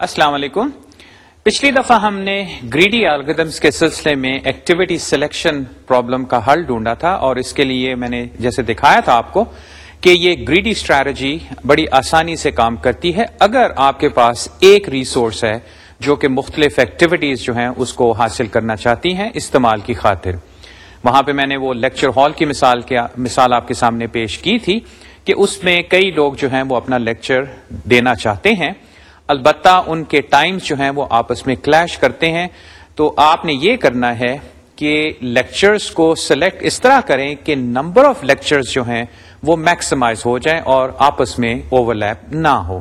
السلام علیکم۔ پچھلی دفعہ ہم نے گریڈی الگریدمس کے سلسلے میں ایکٹیویٹی سلیکشن پرابلم کا حل ڈھونڈا تھا اور اس کے لیے میں نے جیسے دکھایا تھا آپ کو کہ یہ گریڈی اسٹریٹجی بڑی آسانی سے کام کرتی ہے۔ اگر آپ کے پاس ایک ریسورس ہے جو کہ مختلف ایکٹیویٹیز جو ہیں اس کو حاصل کرنا چاہتی ہیں استعمال کی خاطر۔ وہاں پہ میں نے وہ لیکچر ہال کی مثال کیا، مثال آپ کے سامنے پیش کی تھی کہ اس میں کئی لوگ جو ہیں وہ اپنا لیکچر دینا چاہتے ہیں۔ البتہ ان کے ٹائمز جو ہیں وہ آپس میں کلیش کرتے ہیں۔ تو آپ نے یہ کرنا ہے کہ لیکچرز کو سلیکٹ اس طرح کریں کہ نمبر آف لیکچرز جو ہیں وہ میکسیمائز ہو جائیں اور آپس میں اوور لیپ نہ ہو۔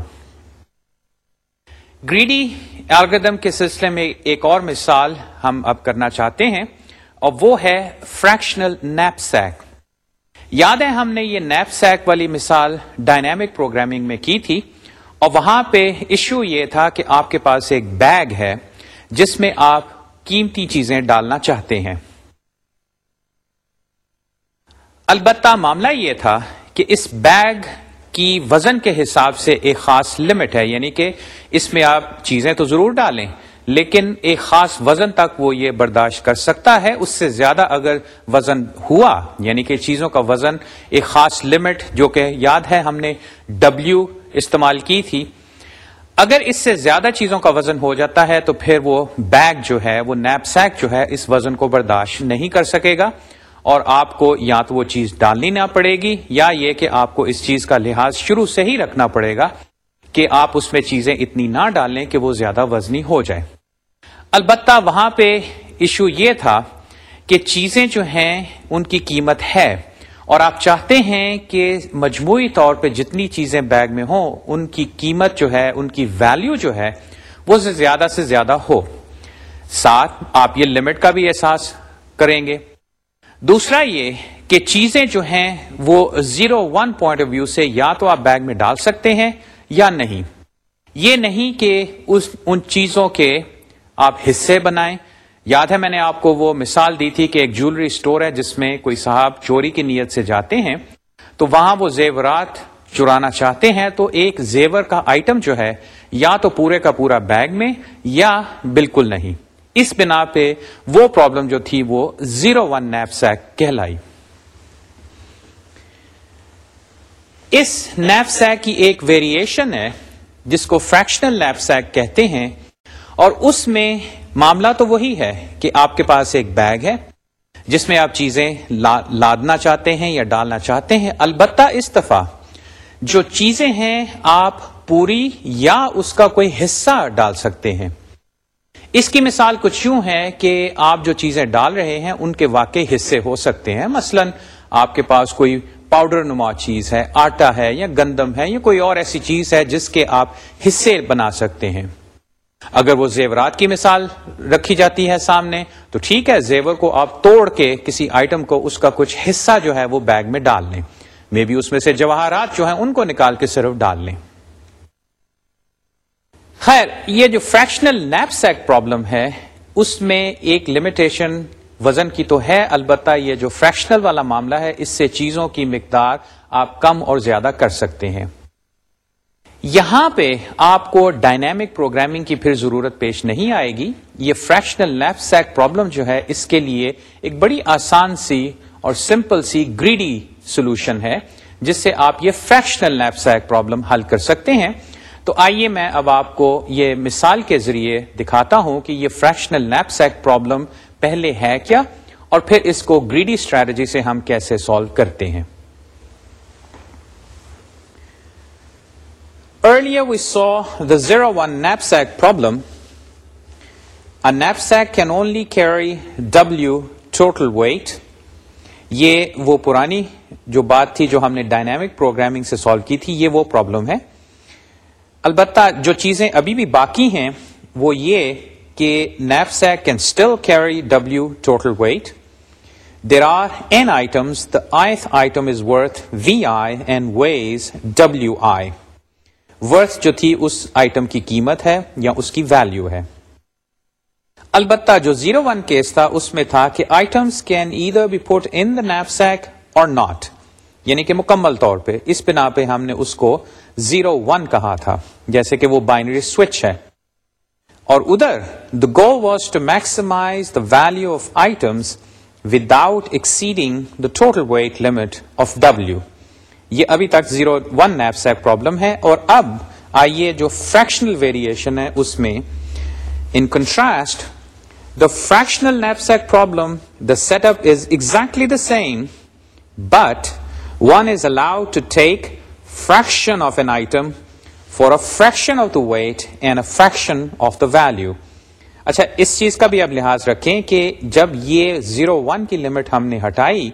گریڈی الگریدم کے سلسلے میں ایک اور مثال ہم اب کرنا چاہتے ہیں اور وہ ہے فریکشنل نیپ سیک یاد ہے ہم نے یہ نیپ سیک والی مثال ڈائنامک پروگرامنگ میں کی تھی۔ اور وہاں پہ ایشو یہ تھا کہ آپ کے پاس ایک بیگ ہے جس میں آپ قیمتی چیزیں ڈالنا چاہتے ہیں۔ البتہ معاملہ یہ تھا کہ اس بیگ کی وزن کے حساب سے ایک خاص لمٹ ہے یعنی کہ اس میں آپ چیزیں تو ضرور ڈالیں، لیکن ایک خاص وزن تک وہ یہ برداشت کر سکتا ہے۔ اس سے زیادہ اگر وزن ہوا یعنی کہ چیزوں کا وزن ایک خاص لمٹ جو کہ یاد ہے ہم نے ڈبلو استعمال کی تھی۔ اگر اس سے زیادہ چیزوں کا وزن ہو جاتا ہے تو پھر وہ بیگ جو ہے، وہ نیپ سیک جو ہے، اس وزن کو برداشت نہیں کر سکے گا۔ اور آپ کو یا تو وہ چیز ڈالنی نہ پڑے گی یا یہ کہ آپ کو اس چیز کا لحاظ شروع سے ہی رکھنا پڑے گا کہ آپ اس میں چیزیں اتنی نہ ڈالیں کہ وہ زیادہ وزنی ہو جائے۔ البتہ وہاں پہ ایشو یہ تھا کہ چیزیں جو ہیں، ان کی قیمت ہے۔ اور آپ چاہتے ہیں کہ مجموعی طور پہ جتنی چیزیں بیگ میں ہوں، ان کی قیمت جو ہے، ان کی ویلیو جو ہے، وہ زیادہ سے زیادہ ہو۔ ساتھ، آپ یہ لمٹ کا بھی احساس کریں گے۔ دوسرا یہ کہ چیزیں جو ہیں، وہ zero one point of view سے یا تو آپ بیگ میں ڈال سکتے ہیں یا نہیں۔ یہ نہیں کہ اس، ان چیزوں کے آپ حصے بنائیں۔ یاد ہے میں نے آپ کو وہ مثال دی تھی کہ ایک جولری اسٹور ہے جس میں کوئی صاحب چوری کی نیت سے جاتے ہیں، تو وہاں وہ زیورات چرانا چاہتے ہیں، تو ایک زیور کا آئٹم جو ہے، یا تو پورے کا پورا بیگ میں، یا بالکل نہیں۔ اس بنا پہ وہ پرابلم جو تھی وہ زیرو ون نیپ سیک کہلائی۔ اس نیپ سیک کی ایک ویریشن ہے، جس کو فریکشنل نیپ سیک کہتے ہیں، اور اس میں معاملہ تو وہی ہے کہ آپ کے پاس ایک بیگ ہے جس میں آپ چیزیں لادنا چاہتے ہیں یا ڈالنا چاہتے ہیں۔ البتہ اس دفعہ جو چیزیں ہیں آپ پوری یا اس کا کوئی حصہ ڈال سکتے ہیں۔ اس کی مثال کچھ یوں ہے کہ آپ جو چیزیں ڈال رہے ہیں ان کے واقعی حصے ہو سکتے ہیں۔ مثلا آپ کے پاس کوئی پاؤڈر نما چیز ہے، آٹا ہے یا گندم ہے یا کوئی اور ایسی چیز ہے جس کے آپ حصے بنا سکتے ہیں۔ اگر وہ زیورات کی مثال رکھی جاتی ہے سامنے، تو ٹھیک ہے، زیور کو آپ توڑ کے کسی آئٹم کو اس کا کچھ حصہ جو ہے وہ بیگ میں ڈال لیں۔ مے بھی اس میں سے جواہرات جو ہیں ان کو نکال کے صرف ڈال لیں۔ خیر، یہ جو فریکشنل نیپ سیک پرابلم ہے، اس میں ایک لمیٹیشن وزن کی تو ہے، البتہ یہ جو فریکشنل والا معاملہ ہے، اس سے چیزوں کی مقدار آپ کم اور زیادہ کر سکتے ہیں۔ یہاں پہ آپ کو ڈائنامک پروگرامنگ کی پھر ضرورت پیش نہیں آئے گی۔ یہ فریکشنل لیپ سیک پرابلم جو ہے، اس کے لیے ایک بڑی آسان سی اور سمپل سی گریڈی سولوشن ہے، جس سے آپ یہ فریکشنل لیپ سیک پرابلم حل کر سکتے ہیں۔ تو آئیے میں اب آپ کو یہ مثال کے ذریعے دکھاتا ہوں کہ یہ فریکشنل لیپ سیک پرابلم پہلے ہے کیا اور پھر اس کو گریڈی اسٹریٹجی سے ہم کیسے سالو کرتے ہیں۔ Earlier we saw the 0-1 knapsack problem. A knapsack can only carry W total weight. یہ وہ پرانی جو بات تھی جو ہم نے ڈائنامک پروگرامنگ سے سالو کی تھی یہ وہ پرابلم ہے البتہ جو چیزیں ابھی بھی باقی ہیں وہ یہ کہ knapsack can still carry W total weight there are n items the ith item is worth V I and weighs W I worth جو تھی اس آئٹم کی قیمت ہے یا اس کی ویلو ہے۔ البتہ جو زیرو ون کیس تھا، اس میں تھا کہ items can either be put in the knapsack اور ناٹ یعنی کہ مکمل طور پہ اس بنا پہ ہم نے اس کو زیرو ون کہا تھا، جیسے کہ وہ بائنری سوئچ ہے۔ اور ادھر the goal was to maximize the value of items without exceeding the total weight limit of W یہ ابھی تک zero one knapsack problem ہے اور اب آئیے جو فریکشنل ویریشن ہے اس میں in contrast the fractional knapsack problem the set up is exactly the same but one is allowed to take fraction of an item for a fraction of the weight and a fraction of the value اچھا اس چیز کا بھی آپ لحاظ رکھیں کہ جب یہ زیرو ون کی لمٹ ہم نے ہٹائی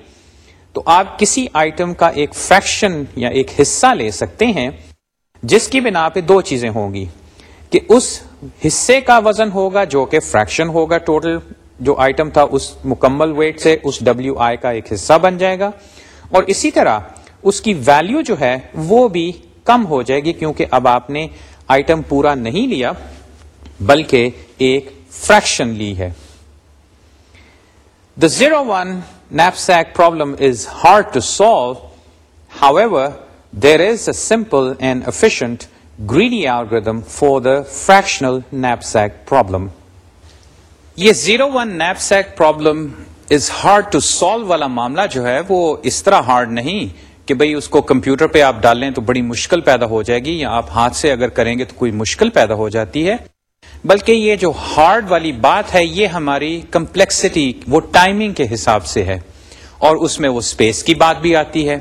تو آپ کسی آئٹم کا ایک فریکشن یا ایک حصہ لے سکتے ہیں، جس کی بنا پہ دو چیزیں ہوں گی۔ کہ اس حصے کا وزن ہوگا جو کہ فریکشن ہوگا ٹوٹل جو آئٹم تھا اس مکمل ویٹ سے اس ڈبلو آئی کا ایک حصہ بن جائے گا۔ اور اسی طرح اس کی ویلو جو ہے وہ بھی کم ہو جائے گی، کیونکہ اب آپ نے آئٹم پورا نہیں لیا، بلکہ ایک فریکشن لی ہے۔ The zero one knapsack problem is hard to solve however there is a simple and efficient greedy algorithm for the fractional knapsack problem یہ zero one knapsack problem is hard to solve والا معاملہ جو ہے وہ اس طرح hard نہیں کہ بھئی اس کو کمپیوٹر پہ آپ ڈال لیں تو بڑی مشکل پیدا ہو جائے گی یا آپ ہاتھ سے اگر کریں گے تو کوئی مشکل پیدا ہو جاتی ہے۔ بلکہ یہ جو ہارڈ والی بات ہے، یہ ہماری کمپلیکسٹی وہ ٹائمنگ کے حساب سے ہے، اور اس میں وہ اسپیس کی بات بھی آتی ہے۔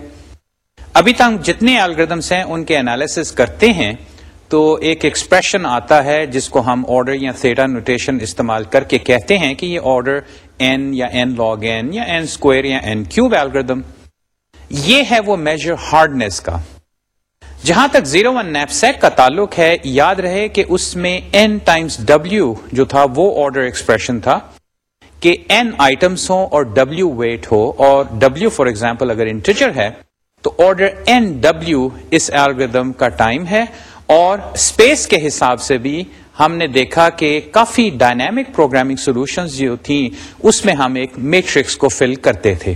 ابھی تک جتنے الگریدمس ہیں، ان کے انالیس کرتے ہیں، تو ایک ایکسپریشن آتا ہے، جس کو ہم آرڈر یا تھیٹا نوٹیشن استعمال کر کے کہتے ہیں کہ یہ آرڈر این یا این لاگ این یا این اسکوئر یا این کیوب الگریدم یہ ہے وہ میجر ہارڈنیس کا۔ جہاں تک زیرو ون نیپ سیک کا تعلق ہے، یاد رہے کہ اس میں این ٹائمس ڈبلو جو تھا وہ آرڈر ایکسپریشن تھا، کہ این آئٹمس ہوں اور ڈبلو ویٹ ہو، اور ڈبلو فار ایگزامپل اگر انٹیجر ہے، تو آرڈر این ڈبلو اس ایلگردم کا ٹائم ہے، اور اسپیس کے حساب سے بھی ہم نے دیکھا کہ کافی ڈائنامک پروگرامنگ سولوشنز جو تھیں، اس میں ہم ایک میٹرکس کو فل کرتے تھے۔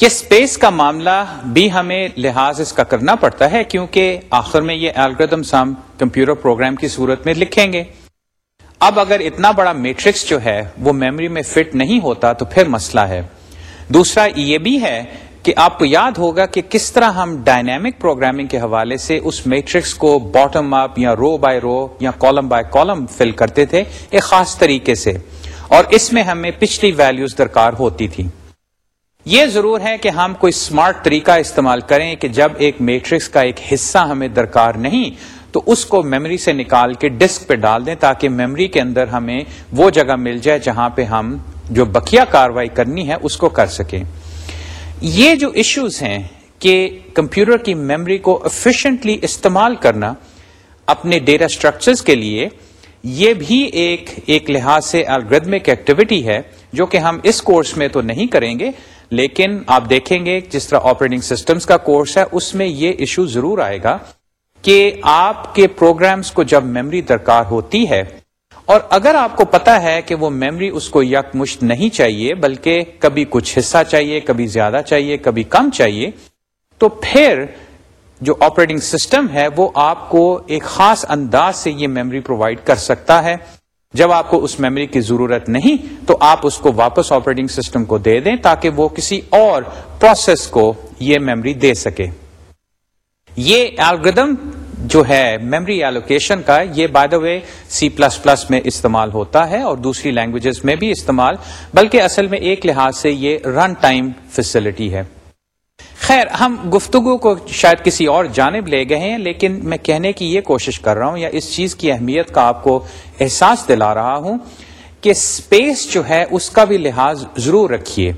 یہ اسپیس کا معاملہ بھی ہمیں لحاظ اس کا کرنا پڑتا ہے کیونکہ آخر میں یہ الگریدمس ہم کمپیوٹر پروگرام کی صورت میں لکھیں گے۔ اب اگر اتنا بڑا میٹرکس جو ہے وہ میموری میں فٹ نہیں ہوتا تو پھر مسئلہ ہے۔ دوسرا یہ بھی ہے کہ آپ کو یاد ہوگا کہ کس طرح ہم ڈائنامک پروگرامنگ کے حوالے سے اس میٹرکس کو باٹم اپ یا رو بائی رو یا کالم بائی کالم فل کرتے تھے ایک خاص طریقے سے۔ اور اس میں ہمیں پچھلی ویلیوز درکار ہوتی تھی یہ ضرور ہے کہ ہم کوئی اسمارٹ طریقہ استعمال کریں کہ جب ایک میٹرکس کا ایک حصہ ہمیں درکار نہیں، تو اس کو میموری سے نکال کے ڈسک پہ ڈال دیں تاکہ میموری کے اندر ہمیں وہ جگہ مل جائے جہاں پہ ہم جو بکیا کاروائی کرنی ہے اس کو کر سکیں۔ یہ جو ایشوز ہیں کہ کمپیوٹر کی میموری کو افیشینٹلی استعمال کرنا اپنے ڈیٹا اسٹرکچرز کے لیے، یہ بھی ایک ایک لحاظ سے الگریدمک ایکٹیویٹی ہے جو کہ ہم اس کورس میں تو نہیں کریں گے لیکن آپ دیکھیں گے جس طرح آپریٹنگ سسٹمز کا کورس ہے، اس میں یہ ایشو ضرور آئے گا کہ آپ کے پروگرامز کو جب میموری درکار ہوتی ہے، اور اگر آپ کو پتا ہے کہ وہ میموری اس کو یک مشت نہیں چاہیے، بلکہ کبھی کچھ حصہ چاہیے، کبھی زیادہ چاہیے، کبھی کم چاہیے، تو پھر جو آپریٹنگ سسٹم ہے، وہ آپ کو ایک خاص انداز سے یہ میموری پرووائڈ کر سکتا ہے۔ جب آپ کو اس میموری کی ضرورت نہیں، تو آپ اس کو واپس آپریٹنگ سسٹم کو دے دیں تاکہ وہ کسی اور پروسیس کو یہ میموری دے سکے۔ یہ الگریدم جو ہے میموری ایلوکیشن کا، یہ by the way C plus plus میں استعمال ہوتا ہے اور دوسری لینگویجز میں بھی استعمال، بلکہ اصل میں ایک لحاظ سے یہ رن ٹائم فیسلٹی ہے۔ خیر، ہم گفتگو کو شاید کسی اور جانب لے گئے ہیں، لیکن میں کہنے کی یہ کوشش کر رہا ہوں، یا اس چیز کی اہمیت کا آپ کو احساس دلا رہا ہوں کہ اسپیس جو ہے، اس کا بھی لحاظ ضرور رکھیے۔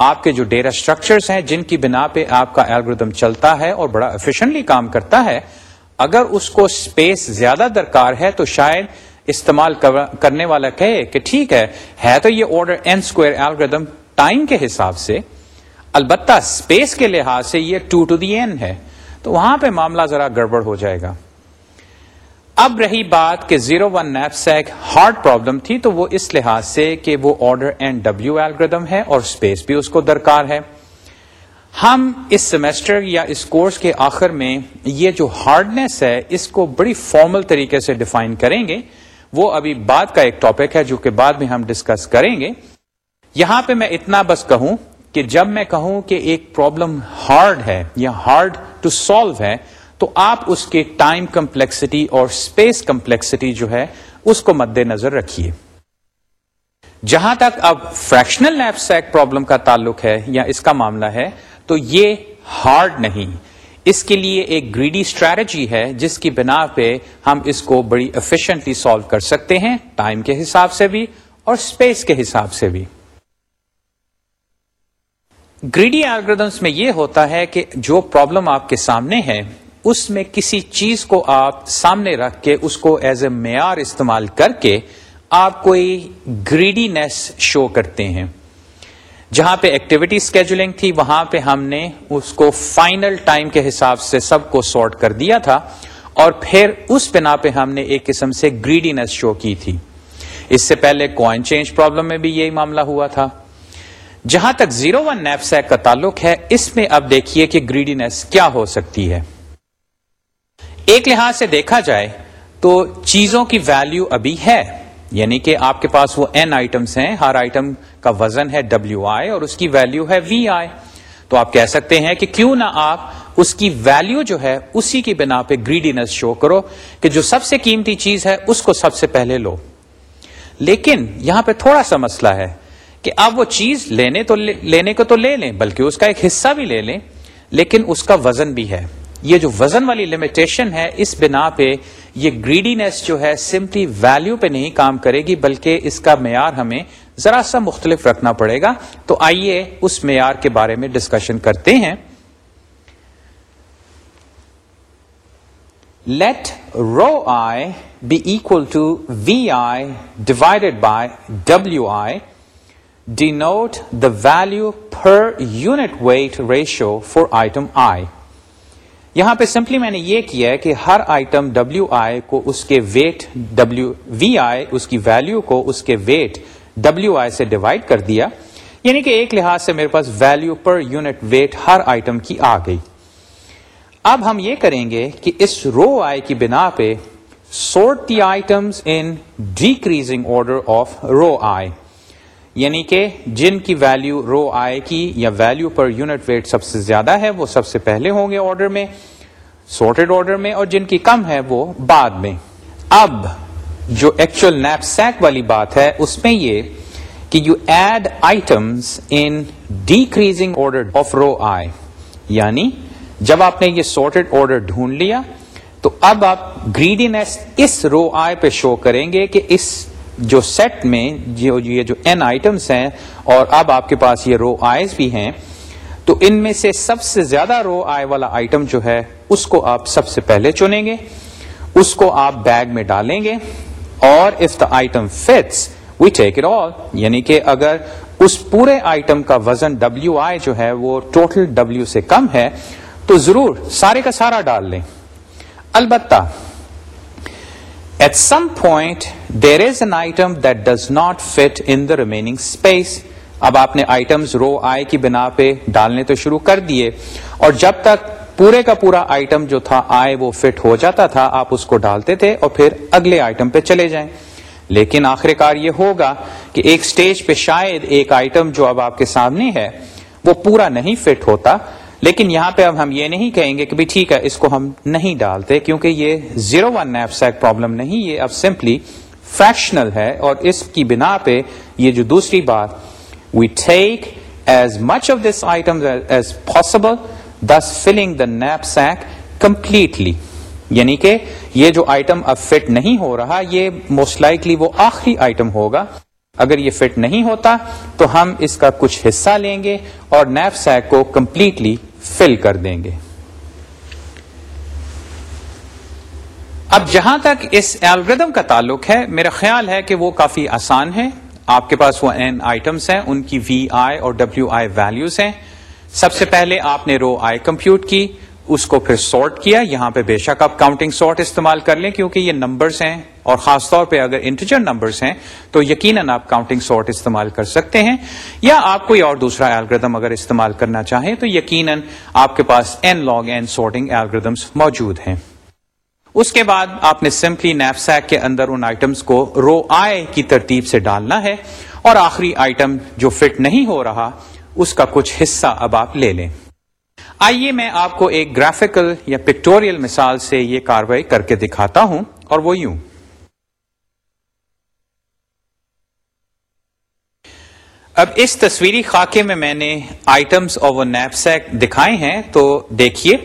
آپ کے جو ڈیٹا اسٹرکچرس ہیں، جن کی بنا پہ آپ کا الگریدم چلتا ہے اور بڑا افیشنٹلی کام کرتا ہے، اگر اس کو اسپیس زیادہ درکار ہے، تو شاید استعمال کرنے والا کہے کہ ٹھیک ہے ہے تو یہ order n square algorithm time کے حساب سے البتہ اسپیس کے لحاظ سے یہ ٹو ٹو دی این ہے، تو وہاں پہ معاملہ ذرا گڑبڑ ہو جائے گا۔ اب رہی بات کہ zero one knapsack hard problem تھی، تو وہ اس لحاظ سے کہ وہ آرڈر اینڈ ڈبلو ایلگردم ہے اور اسپیس بھی اس کو درکار ہے۔ ہم اس سیمسٹر یا اس کورس کے آخر میں یہ جو ہارڈنیس ہے، اس کو بڑی فارمل طریقے سے ڈیفائن کریں گے۔ وہ ابھی بعد کا ایک ٹاپک ہے، جو کہ بعد میں ہم ڈسکس کریں گے۔ یہاں پہ میں اتنا بس کہوں کہ جب میں کہوں کہ ایک پرابلم ہارڈ ہے یا ہارڈ ٹو سالو ہے، تو آپ اس کے ٹائم کمپلیکسٹی اور اسپیس کمپلیکسٹی جو ہے، اس کو مد نظر رکھیے۔ جہاں تک اب فریکشنل نیپ سیک پرابلم کا تعلق ہے یا اس کا معاملہ ہے، تو یہ ہارڈ نہیں۔ اس کے لیے ایک گریڈی اسٹریٹجی ہے، جس کی بنا پہ ہم اس کو بڑی افیشینٹلی سالو کر سکتے ہیں ٹائم کے حساب سے بھی اور اسپیس کے حساب سے بھی۔ گریڈی الگریدمس میں یہ ہوتا ہے کہ جو پرابلم آپ کے سامنے ہے اس میں کسی چیز کو آپ سامنے رکھ کے اس کو ایز اے معیار استعمال کر کے آپ کوئی گریڈی نیس شو کرتے ہیں۔ جہاں پہ ایکٹیویٹی اسکیجولنگ تھی، وہاں پہ ہم نے اس کو فائنل ٹائم کے حساب سے سب کو سارٹ کر دیا تھا اور پھر اس بنا پہ ہم نے ایک قسم سے گریڈینس شو کی تھی۔ اس سے پہلے کوائن چینج پرابلم میں بھی یہی معاملہ ہوا تھا۔ جہاں تک زیرو ون نیپسیک کا تعلق ہے، اس میں اب دیکھیے کہ گریڈینس کیا ہو سکتی ہے۔ ایک لحاظ سے دیکھا جائے تو چیزوں کی ویلیو ابھی ہے یعنی کہ آپ کے پاس وہ این آئٹمس ہیں، ہر آئٹم کا وزن ہے ڈبلو آئی اور اس کی ویلیو ہے وی آئی تو آپ کہہ سکتے ہیں کہ کیوں نہ آپ اس کی ویلیو جو ہے، اسی کی بنا پہ گریڈینس شو کرو کہ جو سب سے قیمتی چیز ہے، اس کو سب سے پہلے لو۔ لیکن یہاں پہ تھوڑا سا مسئلہ ہے۔ کہ آپ وہ چیز لینے تو لینے کو تو لے لیں، بلکہ اس کا ایک حصہ بھی لے لیں، لیکن اس کا وزن بھی ہے۔ یہ جو وزن والی لمیٹیشن ہے، اس بنا پہ یہ گریڈینس جو ہے سمپلی ویلو پہ نہیں کام کرے گی، بلکہ اس کا معیار ہمیں ذرا سا مختلف رکھنا پڑے گا۔ تو آئیے اس معیار کے بارے میں ڈسکشن کرتے ہیں۔ Let rho i be equal to v i divided by W i denote the value per unit weight ratio for item i یہاں پہ سمپلی میں نے یہ کیا ہے کہ ہر آئٹم ڈبلو آئی کو اس کے ویٹ ڈبلو وی آئی اس کی ویلو کو اس کے ویٹ ڈبلو آئی سے ڈیوائڈ کر دیا۔ یعنی کہ ایک لحاظ سے میرے پاس ویلو پر یونٹ ویٹ ہر آئٹم کی آ گئی۔ اب ہم یہ کریں گے کہ اس رو آئی کی بنا پہ sort the items in decreasing order of rho i یعنی کہ جن کی ویلو رو آئے کی یا ویلو پر یونٹ ویٹ سب سے زیادہ ہے، وہ سب سے پہلے ہوں گے آرڈر میں سورٹڈ آرڈر میں، اور جن کی کم ہے وہ بعد میں۔ اب جو ایکچوئل نیپ سیک والی بات ہے، اس میں یہ کہ you add items in decreasing order of rho i یعنی جب آپ نے یہ سورٹڈ آرڈر ڈھونڈ لیا، تو اب آپ گریڈینس اس رو آئی پہ شو کریں گے کہ اس جو سیٹ میں جو یہ جو این آئٹمس ہیں اور اب آپ کے پاس یہ رو آئیز بھی ہیں، تو ان میں سے سب سے زیادہ رو آئے والا آئٹم جو ہے، اس کو آپ سب سے پہلے چنیں گے، اس کو آپ بیگ میں ڈالیں گے اور if the item fits we take it all یعنی کہ اگر اس پورے آئٹم کا وزن ڈبلو آئی جو ہے، وہ ٹوٹل ڈبلو سے کم ہے، تو ضرور سارے کا سارا ڈال لیں۔ البتہ at some point there is an item that does not fit in the remaining space اب آپ نے آئٹمس رو آئے کی بنا پہ ڈالنے تو شروع کر دیے اور جب تک پورے کا پورا آئٹم جو تھا آئے وہ فٹ ہو جاتا تھا، آپ اس کو ڈالتے تھے اور پھر اگلے آئٹم پہ چلے جائیں۔ لیکن آخر کار یہ ہوگا کہ ایک سٹیج پہ شاید ایک آئٹم جو اب آپ کے سامنے ہے، وہ پورا نہیں فٹ ہوتا۔ لیکن یہاں پہ اب ہم یہ نہیں کہیں گے کہ بھی ٹھیک ہے، اس کو ہم نہیں ڈالتے، کیونکہ یہ zero one knapsack problem نہیں، یہ اب سمپلی فریکشنل ہے اور اس کی بنا پہ یہ جو دوسری بات we take as much of this item as possible thus filling the knapsack completely یعنی کہ یہ جو آئٹم اب فٹ نہیں ہو رہا، یہ موسٹ لائکلی وہ آخری آئٹم ہوگا۔ اگر یہ فٹ نہیں ہوتا، تو ہم اس کا کچھ حصہ لیں گے اور نیپ سیک کو کمپلیٹلی فل کر دیں گے۔ اب جہاں تک اس الگریدم کا تعلق ہے، میرا خیال ہے کہ وہ کافی آسان ہے۔ آپ کے پاس وہ این آئٹمس ہیں، ان کی وی آئی اور ڈبلو آئی ویلوز ہیں۔ سب سے پہلے آپ نے رو آئی کمپیوٹ کی۔ اس کو پھر سارٹ کیا، یہاں پہ بے شک آپ کاؤنٹنگ سارٹ استعمال کر لیں، کیونکہ یہ نمبرز ہیں، اور خاص طور پہ اگر انٹیجر نمبرز ہیں، تو یقیناً آپ کاؤنٹنگ سارٹ استعمال کر سکتے ہیں۔ یا آپ کوئی اور دوسرا الگریدم اگر استعمال کرنا چاہیں، تو یقیناً آپ کے پاس n log n sorting algorithms موجود ہیں۔ اس کے بعد آپ نے سمپلی نیپ سیک کے اندر ان آئٹمس کو رو آئے کی ترتیب سے ڈالنا ہے، اور آخری آئٹم جو فٹ نہیں ہو رہا، اس کا کچھ حصہ اب آپ لے لیں۔ آئیے میں آپ کو ایک گرافیکل یا پکٹوریل مثال سے یہ کاروائی کر کے دکھاتا ہوں اور وہ یوں۔ اب اس تصویری خاکے میں میں نے آئٹمس اور وہ نیپ سیک دکھائے ہیں تو دیکھیے۔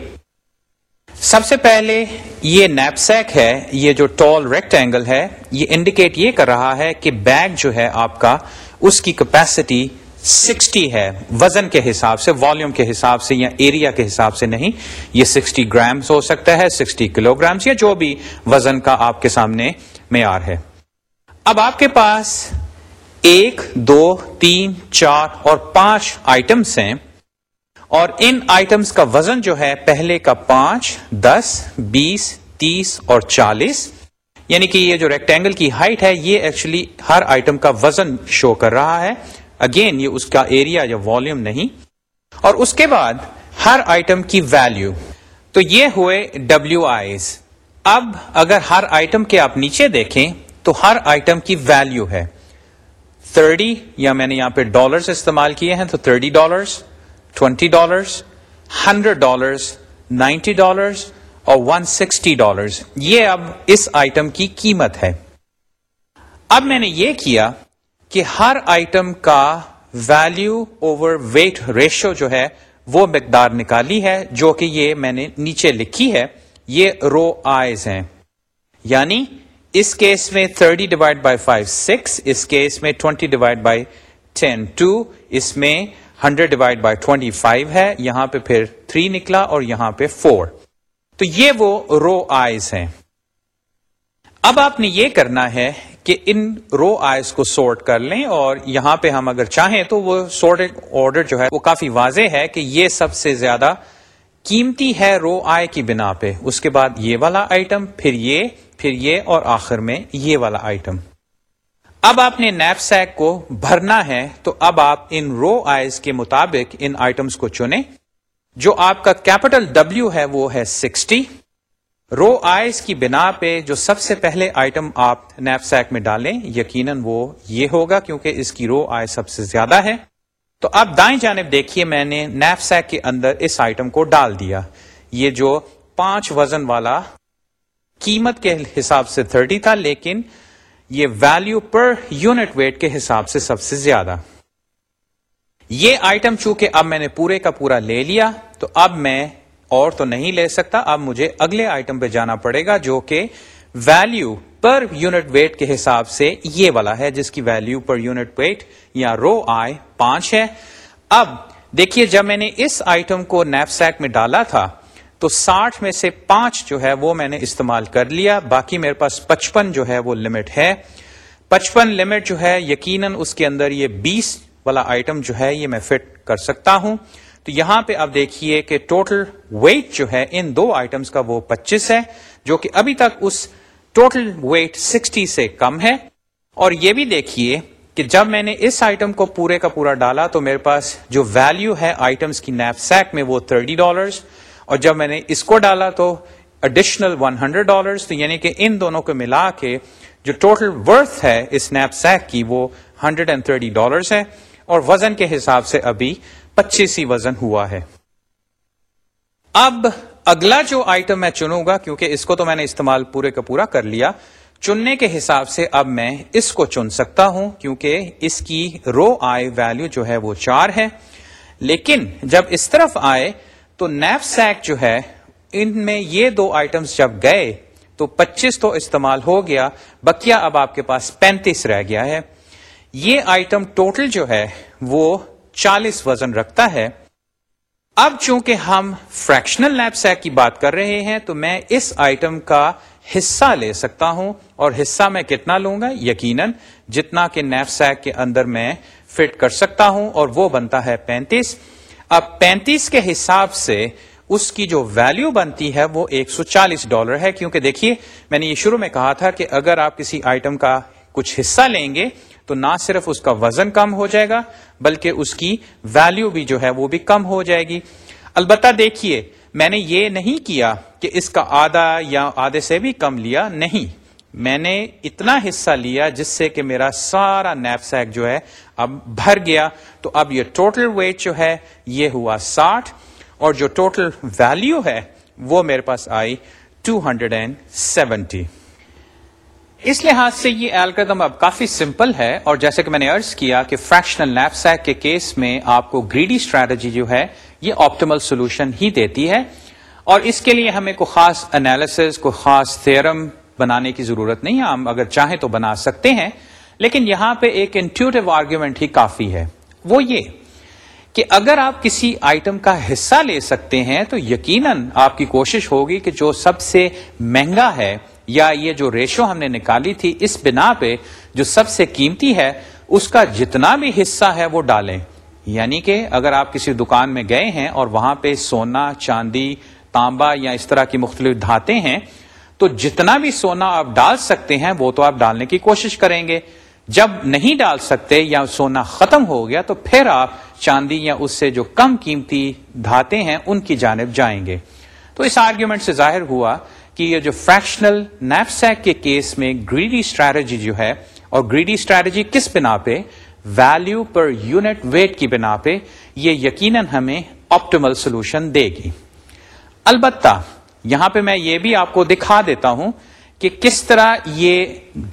سب سے پہلے یہ نیپ سیک ہے، یہ جو ٹال ریکٹینگل ہے، یہ انڈیکیٹ یہ کر رہا ہے کہ بیگ جو ہے آپ کا، اس کی کیپیسٹی سکسٹی ہے، وزن کے حساب سے والیوم کے حساب سے یا ایریا کے حساب سے نہیں، یہ سکسٹی گرامس ہو سکتا ہے، سکسٹی کلو گرامس یا جو بھی وزن کا آپ کے سامنے معیار ہے۔ اب آپ کے پاس ایک، دو، تین، چار اور پانچ آئٹمس ہیں۔ اور ان آئٹمس کا وزن جو ہے، پہلے کا پانچ، دس، بیس، تیس اور چالیس۔ یعنی کہ یہ جو ریکٹینگل کی ہائٹ ہے، یہ ایکچولی ہر آئٹم کا وزن شو کر رہا ہے۔ اگین یہ اس کا ایریا یا والیوم نہیں. اور اس کے بعد ہر آئٹم کی ویلو تو یہ ہوئے ڈبلو آئیز اب اگر ہر آئٹم کے آپ نیچے دیکھیں تو ہر آئٹم کی ویلو ہے. تھرٹی یا میں نے یہاں پہ ڈالرز استعمال کیے ہیں تو thirty dollars twenty dollars hundred dollars ninety dollars اور ون سکسٹی ڈالرس یہ اب اس آئٹم کی قیمت ہے. اب میں نے یہ کیا کہ ہر آئٹم کا ویلو اوور ویٹ ریشو جو ہے وہ مقدار نکالی ہے، جو کہ یہ میں نے نیچے لکھی ہے، یہ رو آئز ہیں۔ یعنی اس کیس میں 30 ڈیوائڈ بائی 5 6 اس کیس میں 20 ڈیوائڈ بائی 10 2 اس میں 100 ڈیوائڈ بائی 25 ہے، یہاں پہ پھر 3 نکلا اور یہاں پہ 4 تو یہ وہ رو آئز ہیں۔ اب آپ نے یہ کرنا ہے کہ ان رو آئز کو سورٹ کر لیں اور یہاں پہ ہم اگر چاہیں تو وہ سورٹ آرڈر جو ہے وہ کافی واضح ہے کہ یہ سب سے زیادہ قیمتی ہے رو آئے کی بنا پہ۔ اس کے بعد یہ والا آئٹم پھر یہ پھر یہ اور آخر میں یہ والا آئٹم اب آپ نے نیپ سیک کو بھرنا ہے تو اب آپ ان رو آئز کے مطابق ان آئٹمس کو چنیں۔ جو آپ کا کیپٹل ڈبلو ہے وہ ہے سکسٹی رو آئز کی بنا پہ جو سب سے پہلے آئٹم آپ نیپ سیک میں ڈالیں، یقیناً وہ یہ ہوگا کیونکہ اس کی رو آئے سب سے زیادہ ہے۔ تو اب دائیں جانب دیکھیے میں نے نیپ سیک کے اندر اس آئٹم کو ڈال دیا۔ یہ جو پانچ وزن والا قیمت کے حساب سے 30 تھا، لیکن یہ ویلو پر یونٹ ویٹ کے حساب سے سب سے زیادہ۔ یہ آئٹم چونکہ اب میں نے پورے کا پورا لے لیا، تو اب میں اور تو نہیں لے سکتا، اب مجھے اگلے آئٹم پہ جانا پڑے گا جو کہ ویلو پر یونٹ ویٹ کے حساب سے یہ والا ہے، جس کی ویلو پر یونٹ ویٹ یا رو آئے پانچ ہے۔ اب دیکھیے، جب میں نے اس آئٹم کو نیپ سیک میں ڈالا تھا، تو ساٹھ میں سے پانچ جو ہے وہ میں نے استعمال کر لیا۔ باقی میرے پاس پچپن جو ہے وہ لمٹ ہے۔ پچپن لمٹ جو ہے، یقیناً اس کے اندر یہ بیس والا آئٹم جو ہے یہ میں فٹ کر سکتا ہوں۔ تو یہاں پہ آپ دیکھیے کہ ٹوٹل ویٹ جو ہے ان دو آئٹمس کا وہ پچیس ہے، جو کہ ابھی تک اس ٹوٹل ویٹ سکسٹی سے کم ہے۔ اور یہ بھی دیکھیے کہ جب میں نے اس آئٹم کو پورے کا پورا ڈالا تو میرے پاس جو ویلو ہے آئٹمس کی نیپ سیک میں وہ تھرٹی ڈالرس اور جب میں نے اس کو ڈالا تو اڈیشنل 100 ہنڈریڈ تو یعنی کہ ان دونوں کو ملا کے جو ٹوٹل ورتھ ہے اس نیپ سیک کی وہ 130 اینڈ تھرٹی ڈالر ہے۔ اور وزن کے حساب سے ابھی پچیس ہی وزن ہوا ہے۔ اب اگلا جو آئٹم میں چنوں گا، کیونکہ اس کو تو میں نے استعمال پورے کا پورا کر لیا، چننے کے حساب سے اب میں اس کو چن سکتا ہوں، کیونکہ اس کی رو آئے ویلو جو ہے وہ چار ہے۔ لیکن جب اس طرف آئے، تو نیپ سیک جو ہے، ان میں یہ دو آئٹمس جب گئے، تو پچیس تو استعمال ہو گیا۔ بکیا اب آپ کے پاس پینتیس رہ گیا ہے۔ یہ آئٹم ٹوٹل جو ہے، وہ چالیس وزن رکھتا ہے۔ اب چونکہ ہم فریکشنل نیپ سیک کی بات کر رہے ہیں، تو میں اس آئٹم کا حصہ لے سکتا ہوں۔ اور حصہ میں کتنا لوں گا؟ یقیناً جتنا کہ نیپ سیک کے اندر میں فٹ کر سکتا ہوں۔ اور وہ بنتا ہے پینتیس۔ اب پینتیس کے حساب سے اس کی جو ویلو بنتی ہے، وہ ایک سو چالیس ڈالر ہے۔ کیونکہ دیکھیے، میں نے یہ شروع میں کہا تھا کہ اگر آپ کسی آئٹم کا کچھ حصہ لیں گے تو نہ صرف اس کا وزن کم ہو جائے گا، بلکہ اس کی ویلو بھی جو ہے وہ بھی کم ہو جائے گی۔ البتہ دیکھیے، میں نے یہ نہیں کیا کہ اس کا آدھا یا آدھے سے بھی کم لیا، نہیں۔ میں نے اتنا حصہ لیا جس سے کہ میرا سارا نیپ سیک جو ہے اب بھر گیا۔ تو اب یہ ٹوٹل ویٹ جو ہے، یہ ہوا ساٹھ۔ اور جو ٹوٹل ویلو ہے، وہ میرے پاس آئی ٹو ہنڈریڈ اینڈ سیونٹی اس لحاظ سے یہ الگریدم اب کافی سمپل ہے اور جیسے کہ میں نے ارض کیا کہ فریکشنل نیپ سیک کے کیس میں آپ کو گریڈی اسٹریٹجی جو ہے یہ آپٹیمل سولوشن ہی دیتی ہے اور اس کے لیے ہمیں کوئی خاص انالیس کوئی خاص تھرم بنانے کی ضرورت نہیں ہم اگر چاہیں تو بنا سکتے ہیں، لیکن یہاں پہ ایک انٹیوٹیو آرگیومنٹ ہی کافی ہے۔ وہ یہ کہ اگر آپ کسی آئٹم کا حصہ لے سکتے ہیں تو یقیناً آپ کی کوشش ہوگی کہ جو سب سے مہنگا ہے یا یہ جو ریشو ہم نے نکالی تھی اس بنا پہ جو سب سے قیمتی ہے، اس کا جتنا بھی حصہ ہے وہ ڈالیں۔ یعنی کہ اگر آپ کسی دکان میں گئے ہیں اور وہاں پہ سونا، چاندی، تانبا یا اس طرح کی مختلف دھاتے ہیں، تو جتنا بھی سونا آپ ڈال سکتے ہیں، وہ تو آپ ڈالنے کی کوشش کریں گے۔ جب نہیں ڈال سکتے یا سونا ختم ہو گیا، تو پھر آپ چاندی یا اس سے جو کم قیمتی دھاتے ہیں، ان کی جانب جائیں گے۔ تو اس آرگیومنٹ سے ظاہر ہوا کہ یہ جو فریکشنل نیپسیک کے کیس میں گریڈی اسٹریٹجی جو ہے اور گریڈی اسٹریٹجی کس بنا پہ? ویلو پر یونٹ ویٹ کی بنا پہ یہ یقیناً ہمیں آپٹیمل سولوشن دے گی۔ البتہ یہاں پہ میں یہ بھی آپ کو دکھا دیتا ہوں کہ کس طرح یہ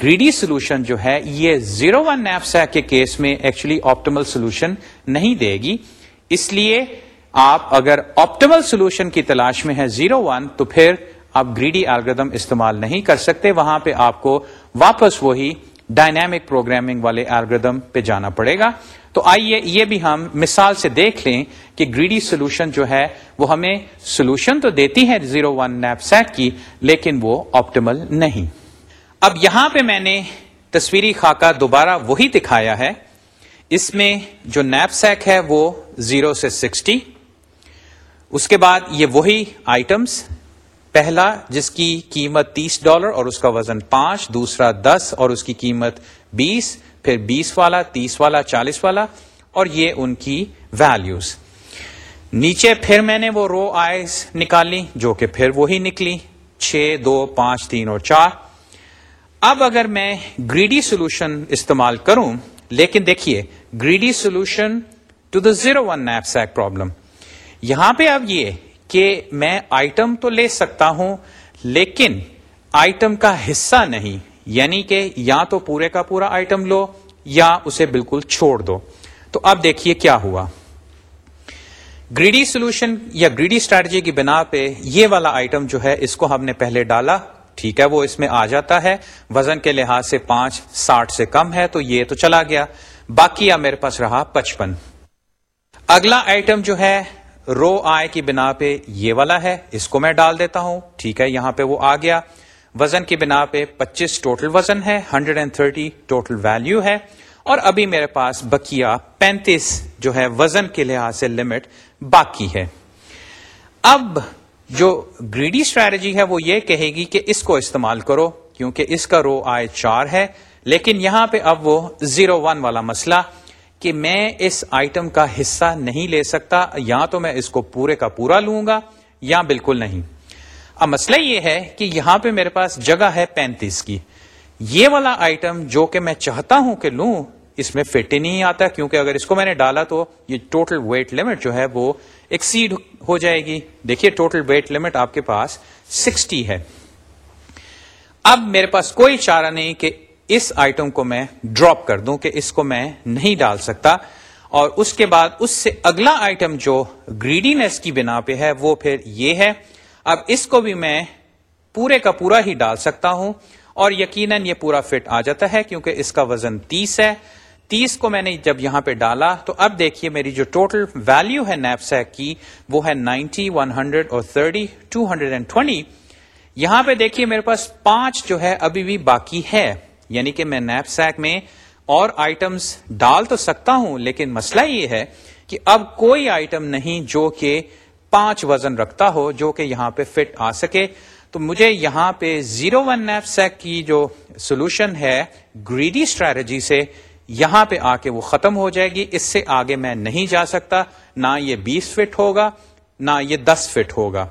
گریڈی سولوشن جو ہے یہ زیرو ون نیپ سیک کے کیس میں ایکچولی آپٹیمل سولوشن نہیں دے گی۔ اس لیے آپ اگر آپٹیمل سولوشن کی تلاش میں ہے زیرو ون تو پھر آپ گریڈی الگریدم استعمال نہیں کر سکتے، وہاں پہ آپ کو واپس وہی ڈائنامک پروگرامنگ والے الگریدم پہ جانا پڑے گا۔ تو آئیے یہ بھی ہم مثال سے دیکھ لیں کہ گریڈی سولوشن جو ہے، وہ ہمیں سولوشن تو دیتی ہے زیرو ون نیپ سیٹ کی، لیکن وہ آپٹیمل نہیں۔ اب یہاں پہ میں نے تصویری خاکہ دوبارہ وہی دکھایا ہے۔ اس میں جو نیپ سیک ہے، وہ زیرو سے سکسٹی اس کے بعد یہ وہی آئٹمس پہلا، جس کی قیمت تیس ڈالر اور اس کا وزن پانچ، دوسرا دس اور اس کی قیمت بیس، پھر بیس والا، تیس والا، چالیس والا، اور یہ ان کی ویلوز نیچے پھر میں نے وہ رو آئز نکالی، جو کہ پھر وہی نکلی، چھ، دو، پانچ، تین اور چار. اب اگر میں گریڈی سولوشن استعمال کروں، لیکن دیکھیے greedy solution to the zero one knapsack problem یہاں پہ اب یہ کہ میں آئٹم تو لے سکتا ہوں، لیکن آئٹم کا حصہ نہیں۔ یعنی کہ یا تو پورے کا پورا آئٹم لو یا اسے بالکل چھوڑ دو۔ تو اب دیکھیے کیا ہوا۔ گریڈی سولوشن یا گریڈی اسٹریٹجی کی بنا پہ یہ والا آئٹم جو ہے، اس کو ہم نے پہلے ڈالا۔ ٹھیک ہے، وہ اس میں آ جاتا ہے۔ وزن کے لحاظ سے پانچ، ساٹھ سے کم ہے، تو یہ تو چلا گیا۔ باقی اب میرے پاس رہا پچپن۔ اگلا آئٹم جو ہے رو آئے کی بنا پہ یہ والا ہے، اس کو میں ڈال دیتا ہوں۔ ٹھیک ہے، یہاں پہ وہ آ گیا۔ وزن کی بنا پہ پچیس ٹوٹل وزن ہے، hundred and thirty total value ہے۔ اور ابھی میرے پاس بکیا پینتیس جو ہے وزن کے لحاظ سے لمٹ باقی ہے۔ اب جو گریڈی اسٹریٹجی ہے وہ یہ کہے گی کہ اس کو استعمال کرو، کیونکہ اس کا رو آئے چار ہے۔ لیکن یہاں پہ اب وہ زیرو ون والا مسئلہ کہ میں اس آئٹم کا حصہ نہیں لے سکتا، یا تو میں اس کو پورے کا پورا لوں گا، یا بالکل نہیں۔ اب مسئلہ یہ ہے کہ یہاں پہ میرے پاس جگہ ہے پینتیس کی۔ یہ والا آئٹم جو کہ میں چاہتا ہوں کہ لوں، اس میں فٹ ہی نہیں آتا، کیونکہ اگر اس کو میں نے ڈالا تو یہ ٹوٹل ویٹ لمٹ جو ہے وہ ایکسیڈ ہو جائے گی۔ دیکھیے ٹوٹل ویٹ لمٹ آپ کے پاس سکسٹی ہے۔ اب میرے پاس کوئی چارہ نہیں کہ اس آئٹم کو میں ڈراپ کر دوں کہ اس کو میں نہیں ڈال سکتا اور اس کے بعد اس سے اگلا آئٹم جو گریڈینس کی بنا پہ ہے وہ پھر یہ ہے۔ اب اس کو بھی میں پورے کا پورا ہی ڈال سکتا ہوں اور یقیناً یہ پورا فٹ آ جاتا ہے کیونکہ اس کا وزن تیس ہے۔ تیس کو میں نے جب یہاں پہ ڈالا تو اب دیکھیے میری جو ٹوٹل ویلو ہے نیپ سیک کی وہ ہے نائنٹی، ون ہنڈریڈ اور thirty, two hundred and twenty یہاں پہ دیکھیے میرے پاس پانچ جو ہے ابھی بھی باقی ہے۔ یعنی کہ میں نیپ سیک میں اور آئٹمس ڈال تو سکتا ہوں، لیکن مسئلہ یہ ہے کہ اب کوئی آئٹم نہیں جو کہ پانچ وزن رکھتا ہو، جو کہ یہاں پہ فٹ آ سکے۔ تو مجھے یہاں پہ زیرو ون نیپ سیک کی جو سولوشن ہے گریڈی اسٹریٹجی سے، یہاں پہ آ کے وہ ختم ہو جائے گی۔ اس سے آگے میں نہیں جا سکتا، نہ یہ بیس فٹ ہوگا، نہ یہ دس فٹ ہوگا۔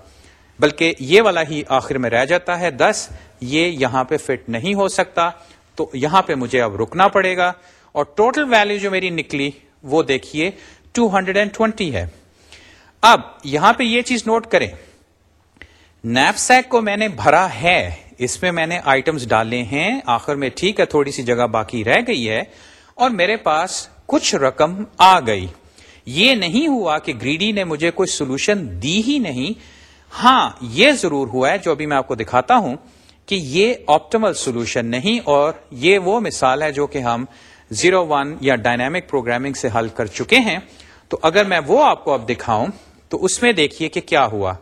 بلکہ یہ والا ہی آخر میں رہ جاتا ہے، دس، یہ یہاں پہ فٹ نہیں ہو سکتا۔ تو یہاں پہ مجھے اب رکنا پڑے گا اور ٹوٹل ویلو جو میری نکلی وہ دیکھیے ٹو ہنڈریڈ اینڈ ٹوینٹی ہے۔ اب یہاں پہ یہ چیز نوٹ کریں۔ نیپ سیک کو میں نے بھرا ہے، اس میں میں نے آئٹمس ڈالے ہیں۔ آخر میں ٹھیک ہے، تھوڑی سی جگہ باقی رہ گئی ہے اور میرے پاس کچھ رقم آ گئی۔ یہ نہیں ہوا کہ گریڈی نے مجھے کوئی سولوشن دی ہی نہیں۔ ہاں یہ ضرور ہوا ہے، جو ابھی میں آپ کو دکھاتا ہوں۔ کہ یہ آپٹیمل سولوشن نہیں اور یہ وہ مثال ہے جو کہ ہم زیرو ون یا ڈائنامک پروگرامنگ سے حل کر چکے ہیں۔ تو اگر میں وہ آپ کو اب دکھاؤں، تو اس میں دیکھیے کہ کیا ہوا۔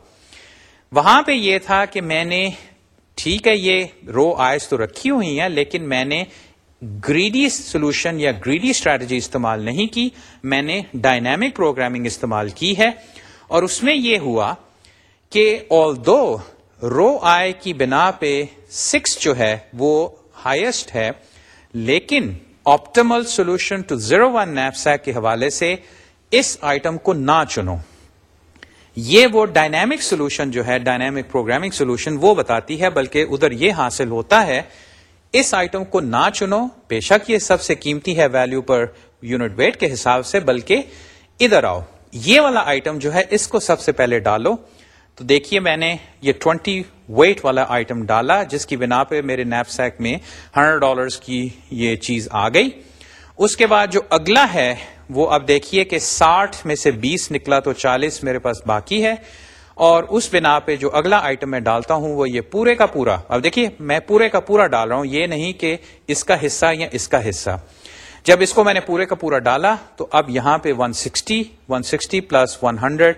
وہاں پہ یہ تھا کہ میں نے، ٹھیک ہے، یہ رو آئس تو رکھی ہوئی ہیں، لیکن میں نے گریڈی سولوشن یا گریڈی اسٹریٹجی استعمال نہیں کی۔ میں نے ڈائنامک پروگرامنگ استعمال کی ہے۔ اور اس میں یہ ہوا کہ آل دو رو آئی کی بنا پہ سکس جو ہے وہ ہائیسٹ ہے، لیکن optimal solution to zero one knapsack کے حوالے سے اس آئٹم کو نہ چنو۔ یہ وہ ڈائنامک سولوشن جو ہے ڈائنامک پروگرامنگ سولوشن وہ بتاتی ہے، بلکہ ادھر یہ حاصل ہوتا ہے، اس آئٹم کو نہ چنو۔ بے شک یہ سب سے قیمتی ہے ویلو پر یونٹ ویٹ کے حساب سے، بلکہ ادھر آؤ۔ یہ والا آئٹم جو ہے، اس کو سب سے پہلے ڈالو۔ تو دیکھیے میں نے یہ 20 ویٹ والا آئٹم ڈالا، جس کی بنا پہ میرے نیپ سیک میں ہنڈریڈ ڈالرز کی یہ چیز آ گئی۔ اس کے بعد جو اگلا ہے، وہ اب دیکھیے کہ ساٹھ میں سے بیس نکلا تو چالیس میرے پاس باقی ہے۔ اور اس بنا پہ جو اگلا آئٹم میں ڈالتا ہوں، وہ یہ پورے کا پورا۔ اب دیکھیے، میں پورے کا پورا ڈال رہا ہوں، یہ نہیں کہ اس کا حصہ یا اس کا حصہ۔ جب اس کو میں نے پورے کا پورا ڈالا، تو اب یہاں پہ 160 160 پلس 100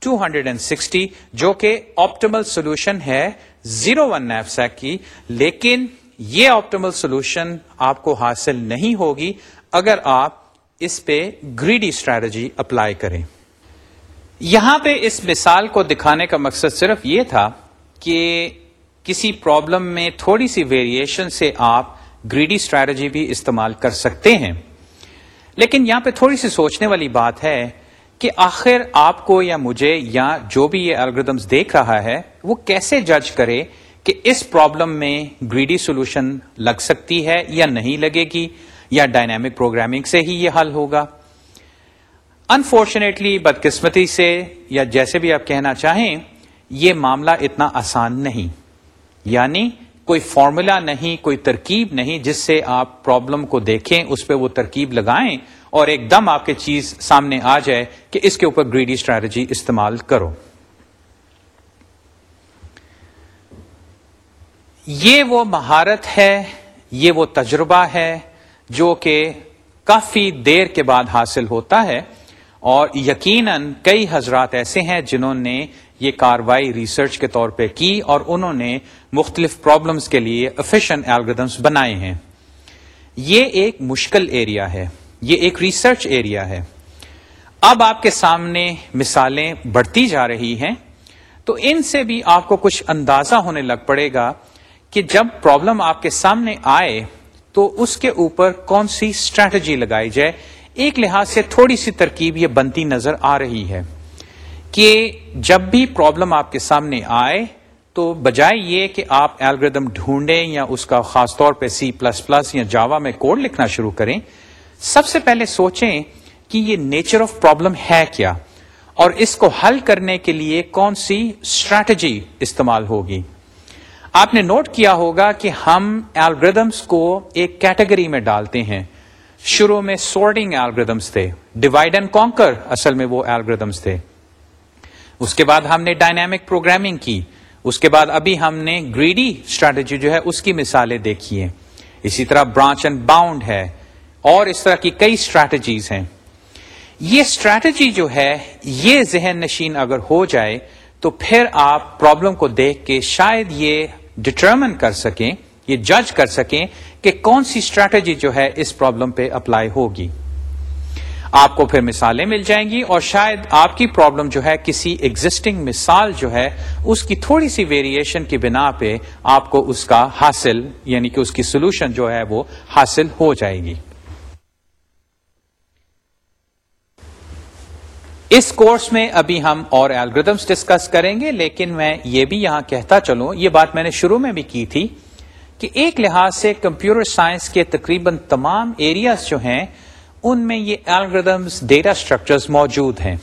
260 جو کہ آپٹیمل سولوشن ہے زیرو ون نیف کی، لیکن یہ آپٹیمل سولوشن آپ کو حاصل نہیں ہوگی اگر آپ اس پہ گریڈی اسٹریٹجی اپلائی کریں۔ یہاں پہ اس مثال کو دکھانے کا مقصد صرف یہ تھا کہ کسی پرابلم میں تھوڑی سی ویریشن سے آپ گریڈی اسٹریٹجی بھی استعمال کر سکتے ہیں۔ لیکن یہاں پہ تھوڑی سی سوچنے والی بات ہے کہ آخر آپ کو یا مجھے یا جو بھی یہ الگریدمس دیکھ رہا ہے، وہ کیسے جج کرے کہ اس پرابلم میں گریڈی سولوشن لگ سکتی ہے یا نہیں لگے گی، یا ڈائنامک پروگرامنگ سے ہی یہ حل ہوگا۔ انفارچونیٹلی بدقسمتی سے، یا جیسے بھی آپ کہنا چاہیں، یہ معاملہ اتنا آسان نہیں۔ یعنی کوئی فارمولا نہیں، کوئی ترکیب نہیں جس سے آپ پرابلم کو دیکھیں، اس پہ وہ ترکیب لگائیں اور ایک دم آپ کے چیز سامنے آ جائے کہ اس کے اوپر گریڈی اسٹریٹجی استعمال کرو۔ یہ وہ مہارت ہے، یہ وہ تجربہ ہے جو کہ کافی دیر کے بعد حاصل ہوتا ہے اور یقیناً کئی حضرات ایسے ہیں جنہوں نے یہ کاروائی ریسرچ کے طور پہ کی اور انہوں نے مختلف پرابلمس کے لیے افیشن الگریدمس بنائے ہیں۔ یہ ایک مشکل ایریا ہے۔ یہ ایک ریسرچ ایریا ہے۔ اب آپ کے سامنے مثالیں بڑھتی جا رہی ہیں تو ان سے بھی آپ کو کچھ اندازہ ہونے لگ پڑے گا کہ جب پرابلم آپ کے سامنے آئے تو اس کے اوپر کون سی اسٹریٹجی لگائی جائے۔ ایک لحاظ سے تھوڑی سی ترکیب یہ بنتی نظر آ رہی ہے کہ جب بھی پرابلم آپ کے سامنے آئے تو بجائے یہ کہ آپ الگریدم ڈھونڈیں یا اس کا خاص طور پہ سی پلس پلس یا جاوا میں کوڈ لکھنا شروع کریں سب سے پہلے سوچیں کہ یہ نیچر آف پرابلم ہے کیا اور اس کو حل کرنے کے لیے کون سی اسٹریٹجی استعمال ہوگی۔ آپ نے نوٹ کیا ہوگا کہ ہم الگریدمس کو ایک کیٹیگری میں ڈالتے ہیں۔ شروع میں سورٹنگ الگریدمس تھے۔ ڈیوائڈ اینڈ کانکر اصل میں وہ الگریدمس تھے۔ اس کے بعد ہم نے ڈائنامک پروگرامنگ کی۔ اس کے بعد ابھی ہم نے گریڈی اسٹریٹجی جو ہے اس کی مثالیں دیکھی ہیں۔ اسی طرح برانچ اینڈ باؤنڈ ہے۔ اور اس طرح کی کئی اسٹریٹجیز ہیں۔ یہ اسٹریٹجی جو ہے، یہ ذہن نشین اگر ہو جائے، تو پھر آپ پرابلم کو دیکھ کے شاید یہ ڈٹرمن کر سکیں، یہ جج کر سکیں کہ کون سی اسٹریٹجی جو ہے اس پرابلم پہ اپلائی ہوگی۔ آپ کو پھر مثالیں مل جائیں گی اور شاید آپ کی پرابلم جو ہے کسی ایگزٹنگ مثال جو ہے، اس کی تھوڑی سی ویریشن کی بنا پہ آپ کو اس کا حاصل یعنی کہ اس کی سولوشن جو ہے وہ حاصل ہو جائے گی۔ اس کورس میں ابھی ہم اور الگریدمس ڈسکس کریں گے، لیکن میں یہ بھی یہاں کہتا چلوں، یہ بات میں نے شروع میں بھی کی تھی کہ ایک لحاظ سے کمپیوٹر سائنس کے تقریباً تمام ایریاز جو ہیں، ان میں یہ الگریدمس ڈیٹا اسٹرکچرز موجود ہیں۔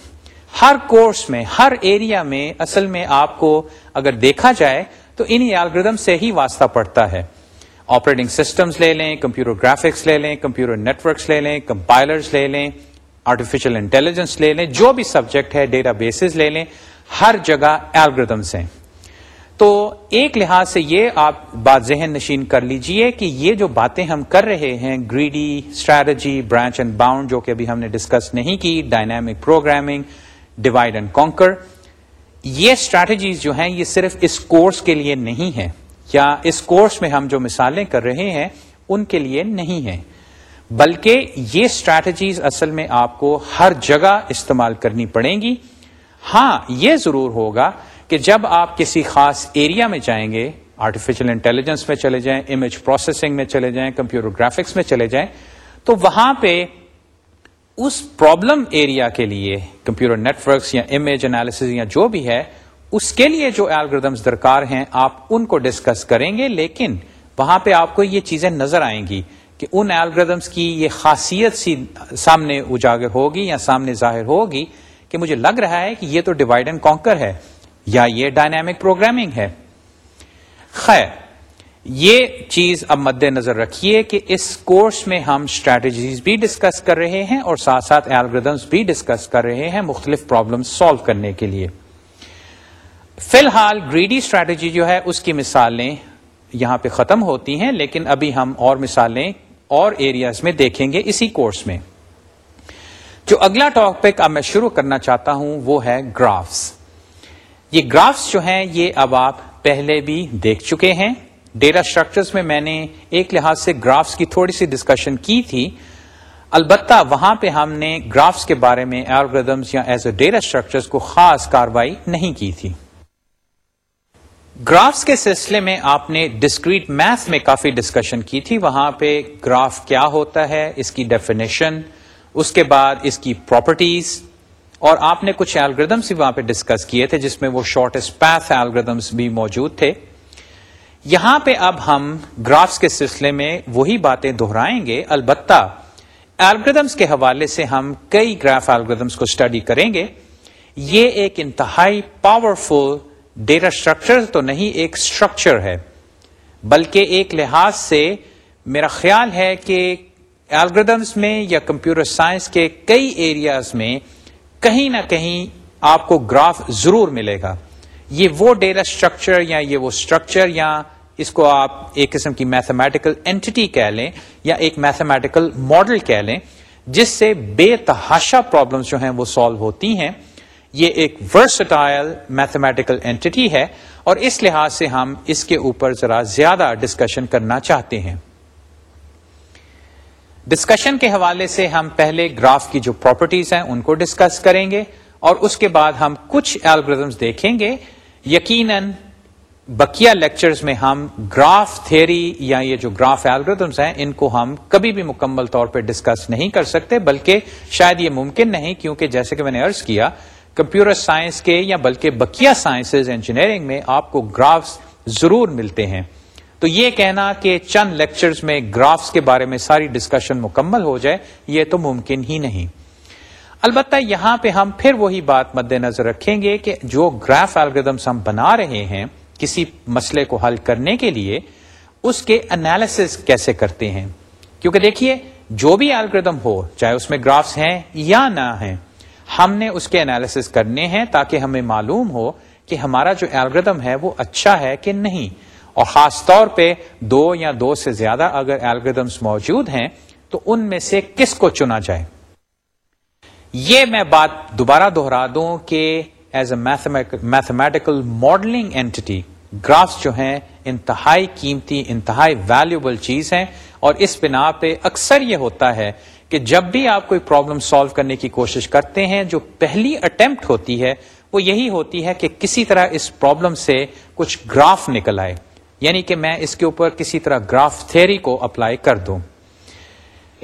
ہر کورس میں، ہر ایریا میں اصل میں آپ کو اگر دیکھا جائے تو انہی الگریدم سے ہی واسطہ پڑتا ہے۔ آپریٹنگ سسٹمز لے لیں کمپیوٹر گرافکس لے لیں کمپیوٹر نیٹورکس لے لیں کمپائلرز لے لیں۔ آرٹیفیشل انٹیلیجنس لے لیں جو بھی سبجیکٹ ہے ڈیٹا بیسز لے لیں ہر جگہ ایلگردمس ہیں تو ایک لحاظ سے یہ آپ بات ذہن نشین کر لیجیے کہ یہ جو باتیں ہم کر رہے ہیں greedy strategy branch and bound جو کہ ابھی ہم نے ڈسکس نہیں کی dynamic programming divide and conquer یہ اسٹریٹجیز جو ہیں یہ صرف اس کورس کے لیے نہیں ہے یا اس کورس میں ہم جو مثالیں کر رہے ہیں ان کے لیے نہیں ہیں بلکہ یہ اسٹریٹجیز اصل میں آپ کو ہر جگہ استعمال کرنی پڑیں گی۔ ہاں یہ ضرور ہوگا کہ جب آپ کسی خاص ایریا میں جائیں گے آرٹیفیشل انٹیلیجنس میں چلے جائیں امیج پروسیسنگ میں چلے جائیں کمپیوٹر گرافکس میں چلے جائیں، تو وہاں پہ اس پرابلم ایریا کے لیے کمپیوٹر نیٹورکس یا امیج انالیس یا جو بھی ہے، اس کے لیے جو الگریدمس درکار ہیں، آپ ان کو ڈسکس کریں گے، لیکن وہاں پہ آپ کو یہ چیزیں نظر آئیں گی۔ کہ ان الگریدمس کی یہ خاصیت سی سامنے اجاگر ہوگی یا سامنے ظاہر ہوگی کہ مجھے لگ رہا ہے کہ یہ تو ڈیوائڈ اینڈ کانکر ہے یا یہ ڈائنامک پروگرامنگ ہے۔ خیر، یہ چیز اب مد نظر رکھیے کہ اس کورس میں ہم اسٹریٹجیز بھی ڈسکس کر رہے ہیں اور ساتھ ساتھ الگریدمس بھی ڈسکس کر رہے ہیں مختلف پرابلم سالو کرنے کے لیے۔ فی الحال گریڈی اسٹریٹجی جو ہے، اس کی مثالیں یہاں پہ ختم ہوتی ہیں، لیکن ابھی ہم اور مثالیں اور ایریاز میں دیکھیں گے اسی کورس میں۔ جو اگلا ٹاپک اب میں شروع کرنا چاہتا ہوں وہ ہے گرافس یہ گرافس جو ہیں یہ اب آپ پہلے بھی دیکھ چکے ہیں۔ ڈیٹا اسٹرکچرس میں میں نے ایک لحاظ سے گرافس کی تھوڑی سی ڈسکشن کی تھی۔ البتہ وہاں پہ ہم نے گرافس کے بارے میں الگریدمس یا ایز اے ڈیٹا اسٹرکچرس کو خاص کاروائی نہیں کی تھی۔ گرافس کے سلسلے میں آپ نے ڈسکریٹ میتھ میں کافی ڈسکشن کی تھی۔ وہاں پہ گراف کیا ہوتا ہے، اس کی ڈیفینیشن اس کے بعد اس کی پراپرٹیز اور آپ نے کچھ الگریدمس بھی وہاں پہ ڈسکس کیے تھے، جس میں وہ شارٹیسٹ پیتھ الگریدمس بھی موجود تھے۔ یہاں پہ اب ہم گرافس کے سلسلے میں وہی باتیں دہرائیں گے۔ البتہ الگریدمس کے حوالے سے ہم کئی گراف الگریدمس کو اسٹڈی کریں گے۔ یہ ایک انتہائی پاورفل ڈیٹا اسٹرکچر تو نہیں ایک اسٹرکچر ہے، بلکہ ایک لحاظ سے میرا خیال ہے کہ الگریدمس میں یا کمپیوٹر سائنس کے کئی ایریاز میں کہیں نہ کہیں آپ کو گراف ضرور ملے گا۔ یہ وہ ڈیٹا اسٹرکچر یا یہ وہ اسٹرکچر یا اس کو آپ ایک قسم کی میتھمیٹیکل اینٹی کہہ لیں یا ایک میتھمیٹیکل ماڈل کہہ لیں، جس سے بے تحاشا پرابلمس جو ہیں وہ سالو ہوتی ہیں۔ یہ ایک ورسٹائل میتھمیٹیکل اینٹی ہے اور اس لحاظ سے ہم اس کے اوپر ذرا زیادہ ڈسکشن کرنا چاہتے ہیں۔ ڈسکشن کے حوالے سے ہم پہلے گراف کی جو پراپرٹیز ہیں ان کو ڈسکس کریں گے اور اس کے بعد ہم کچھ الگریدمس دیکھیں گے۔ یقیناً بکیا لیکچرز میں ہم گراف تھیری یا یہ جو گراف الگریدمس ہیں ان کو ہم کبھی بھی مکمل طور پہ ڈسکس نہیں کر سکتے، بلکہ شاید یہ ممکن نہیں، کیونکہ جیسے کہ میں نے ارض کیا کمپیوٹر سائنس کے یا بلکہ بکیا سائنسز انجینئرنگ میں آپ کو گرافس ضرور ملتے ہیں۔ تو یہ کہنا کہ چند لیکچرز میں گرافس کے بارے میں ساری ڈسکشن مکمل ہو جائے، یہ تو ممکن ہی نہیں۔ البتہ یہاں پہ ہم پھر وہی بات مد نظر رکھیں گے کہ جو گراف الگریدمس ہم بنا رہے ہیں کسی مسئلے کو حل کرنے کے لیے، اس کے انالیس کیسے کرتے ہیں؟ کیونکہ دیکھیے، جو بھی الگریدم ہو، چاہے اس میں گرافس ہیں یا نہ ہیں ہم نے اس کے انالیس کرنے ہیں تاکہ ہمیں معلوم ہو کہ ہمارا جو الگریدم ہے وہ اچھا ہے کہ نہیں۔ اور خاص طور پہ دو یا دو سے زیادہ اگر الگریدمس موجود ہیں، تو ان میں سے کس کو چنا جائے؟ یہ میں بات دوبارہ دہرا دوں کہ as a mathematical modelling anti graphs جو ہیں انتہائی قیمتی، انتہائی ویلیوبل چیز ہیں۔ اور اس بنا پہ اکثر یہ ہوتا ہے کہ جب بھی آپ کوئی پرابلم سالو کرنے کی کوشش کرتے ہیں، جو پہلی اٹمپٹ ہوتی ہے، وہ یہی ہوتی ہے کہ کسی طرح اس پرابلم سے کچھ گراف نکل آئے۔ یعنی کہ میں اس کے اوپر کسی طرح گراف تھیری کو اپلائی کر دوں۔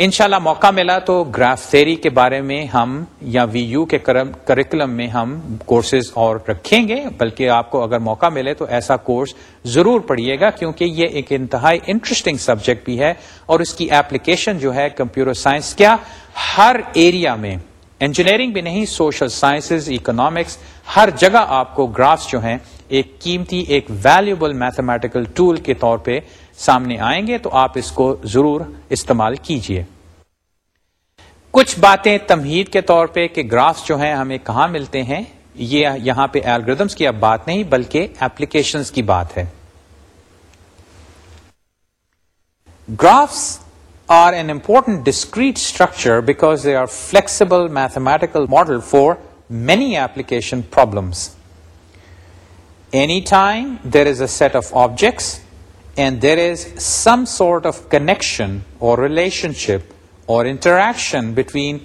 انشاءاللہ موقع ملا تو گراف تھیری کے بارے میں ہم یا وی یو کے کریکولم میں ہم کورسز اور رکھیں گے، بلکہ آپ کو اگر موقع ملے تو ایسا کورس ضرور پڑھیے گا، کیونکہ یہ ایک انتہائی انٹرسٹنگ سبجیکٹ بھی ہے اور اس کی ایپلیکیشن جو ہے کمپیوٹر سائنس کیا؟ ہر ایریا میں۔ انجینئرنگ بھی نہیں سوشل سائنسز اکنامکس ہر جگہ آپ کو گرافس جو ہیں ایک قیمتی، ایک ویلیوبل میتھمیٹیکل ٹول کے طور پہ سامنے آئیں گے تو آپ اس کو ضرور استعمال کیجیے۔ کچھ باتیں تمہید کے طور پہ کہ گرافس جو ہیں ہمیں کہاں ملتے ہیں، یہ یہاں پہ الگریدمس کی اب بات نہیں، بلکہ ایپلیکیشنز کی بات ہے۔ Graphs are an important discrete structure because they are flexible mathematical model for many application problems any time there is a set of objects and there is some sort of connection or relationship or interaction between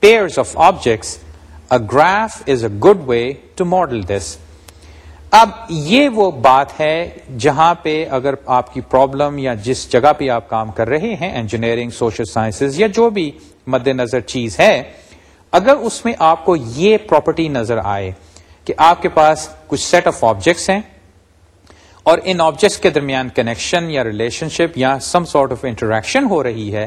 pairs of objects a graph is a good way to model this اب یہ وہ بات ہے جہاں پہ اگر آپ کی پرابلم یا جس جگہ پہ آپ کام کر رہے ہیں انجینئرنگ سوشل سائنسز یا جو بھی مد نظر چیز ہے، اگر اس میں آپ کو یہ پراپرٹی نظر آئے کہ آپ کے پاس کچھ سیٹ آف آبجیکٹس ہیں اور ان آبجیکٹس کے درمیان کنیکشن یا ریلیشن شپ یا سم سارٹ آف انٹریکشن ہو رہی ہے،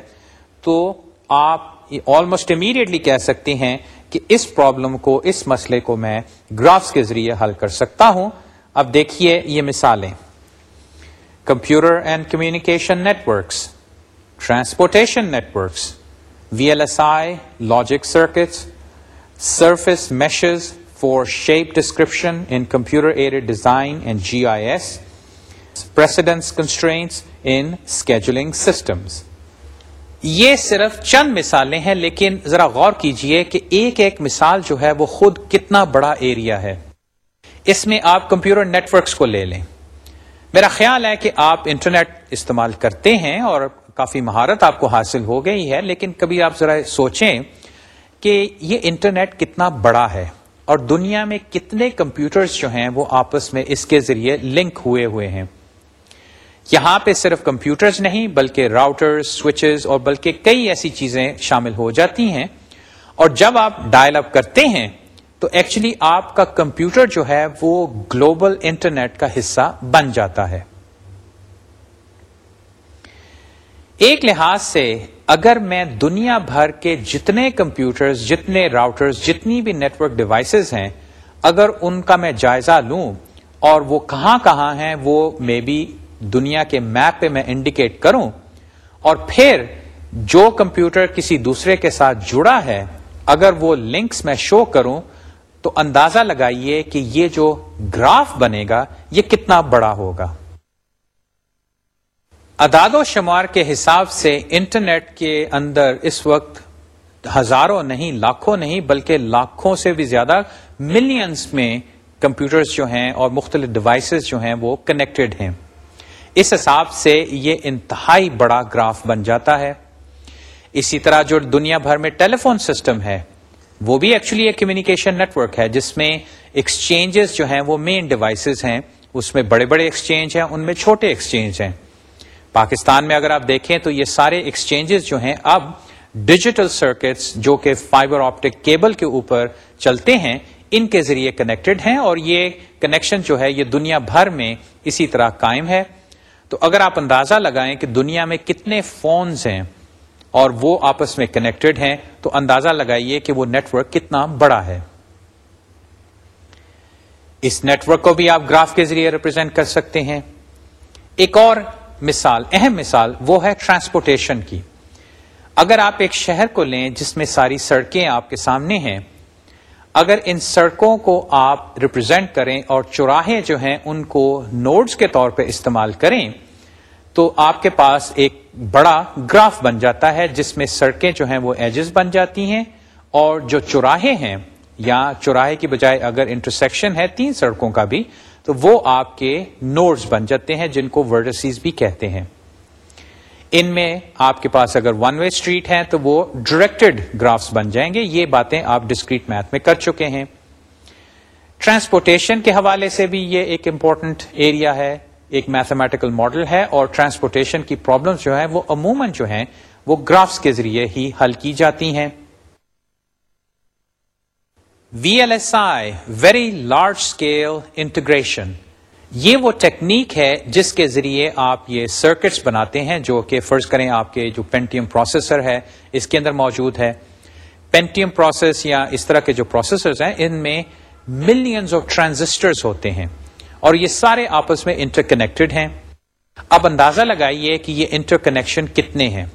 تو آپ آلموسٹ امیڈیٹلی کہہ سکتے ہیں کہ اس پرابلم کو، اس مسئلے کو میں گرافس کے ذریعے حل کر سکتا ہوں۔ اب دیکھیے یہ مثالیں۔ Computer and communication networks transportation networks V L S I logic circuits surface meshes for shape description in computer aided design and G I S precedence constraints in scheduling systems یہ صرف چند مثالیں ہیں، لیکن ذرا غور کیجیے کہ ایک ایک مثال جو ہے وہ خود کتنا بڑا ایریا ہے۔ اس میں آپ کمپیوٹر نیٹورکس کو لے لیں۔ میرا خیال ہے کہ آپ انٹرنیٹ استعمال کرتے ہیں اور کافی مہارت آپ کو حاصل ہو گئی ہے، لیکن کبھی آپ ذرا سوچیں کہ یہ انٹرنیٹ کتنا بڑا ہے اور دنیا میں کتنے کمپیوٹرز جو ہیں وہ آپس میں اس کے ذریعے لنک ہوئے ہوئے ہیں۔ یہاں پہ صرف کمپیوٹرز نہیں بلکہ راؤٹر سوئچز اور بلکہ کئی ایسی چیزیں شامل ہو جاتی ہیں۔ اور جب آپ ڈائل اپ کرتے ہیں، تو ایکچولی آپ کا کمپیوٹر جو ہے وہ گلوبل انٹرنیٹ کا حصہ بن جاتا ہے۔ ایک لحاظ سے، اگر میں دنیا بھر کے جتنے کمپیوٹرز، جتنے راؤٹرز، جتنی بھی نیٹورک ڈیوائسز ہیں، اگر ان کا میں جائزہ لوں اور وہ کہاں کہاں ہیں، وہ مے بی دنیا کے میپ پہ میں انڈیکیٹ کروں اور پھر جو کمپیوٹر کسی دوسرے کے ساتھ جڑا ہے، اگر وہ لنکس میں شو کروں تو اندازہ لگائیے کہ یہ جو گراف بنے گا، یہ کتنا بڑا ہوگا۔ اداد و شمار کے حساب سے انٹرنیٹ کے اندر اس وقت ہزاروں نہیں، لاکھوں نہیں، بلکہ لاکھوں سے بھی زیادہ ملینز میں کمپیوٹرز جو ہیں اور مختلف ڈیوائسز جو ہیں وہ کنیکٹڈ ہیں۔ اس حساب سے یہ انتہائی بڑا گراف بن جاتا ہے۔ اسی طرح جو دنیا بھر میں ٹیلی فون سسٹم ہے، وہ بھی ایکچولی ایک کمیونیکیشن نیٹورک ہے، جس میں ایکسچینجز جو ہیں، وہ مین ڈیوائسز ہیں۔ اس میں بڑے بڑے ایکسچینج ہیں، ان میں چھوٹے ایکسچینج ہیں۔ پاکستان میں اگر آپ دیکھیں تو یہ سارے ایکسچینجز جو ہیں، اب ڈیجیٹل سرکٹس جو کہ فائبر آپٹک کیبل کے اوپر چلتے ہیں، ان کے ذریعے کنیکٹڈ ہیں اور یہ کنیکشن جو ہے، یہ دنیا بھر میں اسی طرح قائم ہے۔ تو اگر آپ اندازہ لگائیں کہ دنیا میں کتنے فونز ہیں اور وہ آپس میں کنیکٹڈ ہیں، تو اندازہ لگائیے کہ وہ نیٹورک کتنا بڑا ہے۔ اس نیٹورک کو بھی آپ گراف کے ذریعے ریپرزینٹ کر سکتے ہیں۔ ایک اور مثال، اہم مثال، وہ ہے ٹرانسپورٹیشن کی۔ اگر آپ ایک شہر کو لیں جس میں ساری سڑکیں آپ کے سامنے ہیں اگر ان سڑکوں کو آپ ریپرزینٹ کریں اور چوراہے جو ہیں ان کو نوڈز کے طور پہ استعمال کریں، تو آپ کے پاس ایک بڑا گراف بن جاتا ہے جس میں سڑکیں جو ہیں وہ ایجز بن جاتی ہیں اور جو چوراہے ہیں، یا چوراہے کی بجائے اگر انٹرسیکشن ہے تین سڑکوں کا بھی، تو وہ آپ کے نوڈز بن جاتے ہیں جن کو ورڈسیز بھی کہتے ہیں۔ ان میں آپ کے پاس اگر ون وے اسٹریٹ ہے تو وہ ڈائریکٹڈ گرافس بن جائیں گے۔ یہ باتیں آپ ڈسکریٹ میتھ میں کر چکے ہیں۔ ٹرانسپورٹیشن کے حوالے سے بھی یہ ایک امپورٹنٹ ایریا ہے، ایک میتھمیٹیکل ماڈل ہے اور ٹرانسپورٹیشن کی پرابلم جو ہے وہ عموماً جو ہیں وہ گرافس کے ذریعے ہی حل کی جاتی ہیں۔ V L S I very large scale integration یہ وہ ٹیکنیک ہے جس کے ذریعے آپ یہ سرکٹس بناتے ہیں جو کہ فرض کریں آپ کے جو پینٹیم پروسیسر ہے، اس کے اندر موجود ہے۔ پینٹیم پروسیس یا اس طرح کے جو پروسیسرز ہیں، ان میں ملینز آف ٹرانزسٹرز ہوتے ہیں اور یہ سارے آپس میں انٹر کنیکٹڈ ہیں۔ اب اندازہ لگائیے کہ یہ انٹر کنیکشن کتنے ہیں۔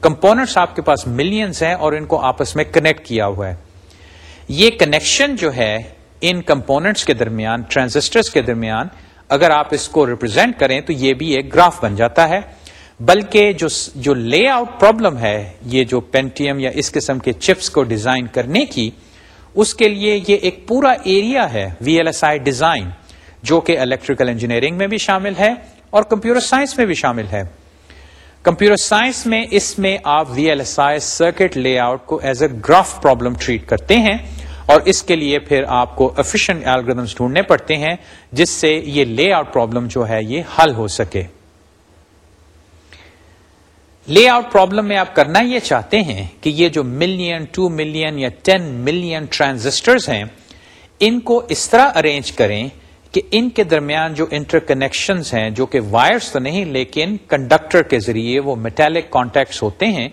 کمپوننٹس آپ کے پاس ملینز ہیں اور ان کو آپس میں کنیکٹ کیا ہوا ہے۔ یہ کنیکشن جو ہے، ان کمپوننٹس کے درمیان ٹرانزسٹرز کے درمیان اگر آپ اس کو ریپرزینٹ کریں تو یہ بھی ایک گراف بن جاتا ہے۔ بلکہ جو جو لے آؤٹ پرابلم ہے، یہ جو پینٹیم یا اس قسم کے چپس کو ڈیزائن کرنے کی، اس کے لیے یہ ایک پورا ایریا ہے V L S I design جو کہ الیکٹریکل انجینئرنگ میں بھی شامل ہے اور کمپیوٹر سائنس میں بھی شامل ہے۔ کمپیوٹر سائنس میں اس میں آپ V L S I circuit layout کو as a graph problem treat کرتے ہیں۔ اور اس کے لیے پھر آپ کو افیشینٹ ایلگردمس ڈھونڈنے پڑتے ہیں، جس سے یہ لے آؤٹ پرابلم جو ہے یہ حل ہو سکے۔ لے آؤٹ پرابلم میں آپ کرنا یہ چاہتے ہیں کہ یہ جو ملین ٹو ملین یا ٹین ملین ٹرانزسٹرز ہیں، ان کو اس طرح ارینج کریں کہ ان کے درمیان جو انٹر کنیکشن ہیں، جو کہ وائرس تو نہیں، لیکن کنڈکٹر کے ذریعے وہ میٹیلک کانٹیکٹس ہوتے ہیں،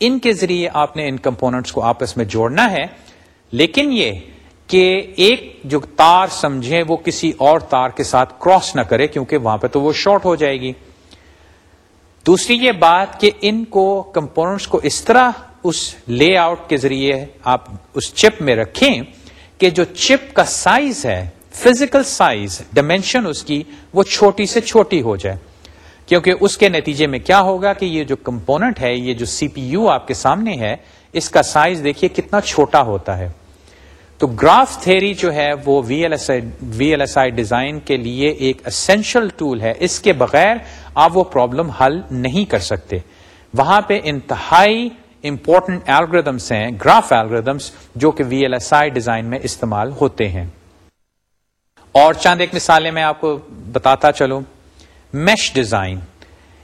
ان کے ذریعے آپ نے ان کمپوننٹس کو آپس میں جوڑنا ہے۔ لیکن یہ کہ ایک جو تار سمجھے وہ کسی اور تار کے ساتھ کراس نہ کرے کیونکہ وہاں پہ تو وہ شارٹ ہو جائے گی۔ دوسری یہ بات کہ ان کو کمپوننٹس کو اس طرح اس لے آؤٹ کے ذریعے آپ اس چپ میں رکھیں کہ جو چپ کا سائز ہے فزیکل سائز ڈائمینشن اس کی وہ چھوٹی سے چھوٹی ہو جائے۔ کیونکہ اس کے نتیجے میں کیا ہوگا کہ یہ جو کمپوننٹ ہے، یہ جو سی پی یو آپ کے سامنے ہے، اس کا سائز دیکھیے کتنا چھوٹا ہوتا ہے۔ تو گراف تھیری جو ہے وہ V L S I, V L S I design کے لیے ایک اسینشل ٹول ہے۔ اس کے بغیر آپ وہ پرابلم حل نہیں کر سکتے۔ وہاں پہ انتہائی امپورٹنٹ ایلگردمس ہیں، گراف ایلگردمس جو کہ V L S I design میں استعمال ہوتے ہیں۔ اور چاند ایک مثالیں میں آپ کو بتاتا چلوں۔ Mesh design.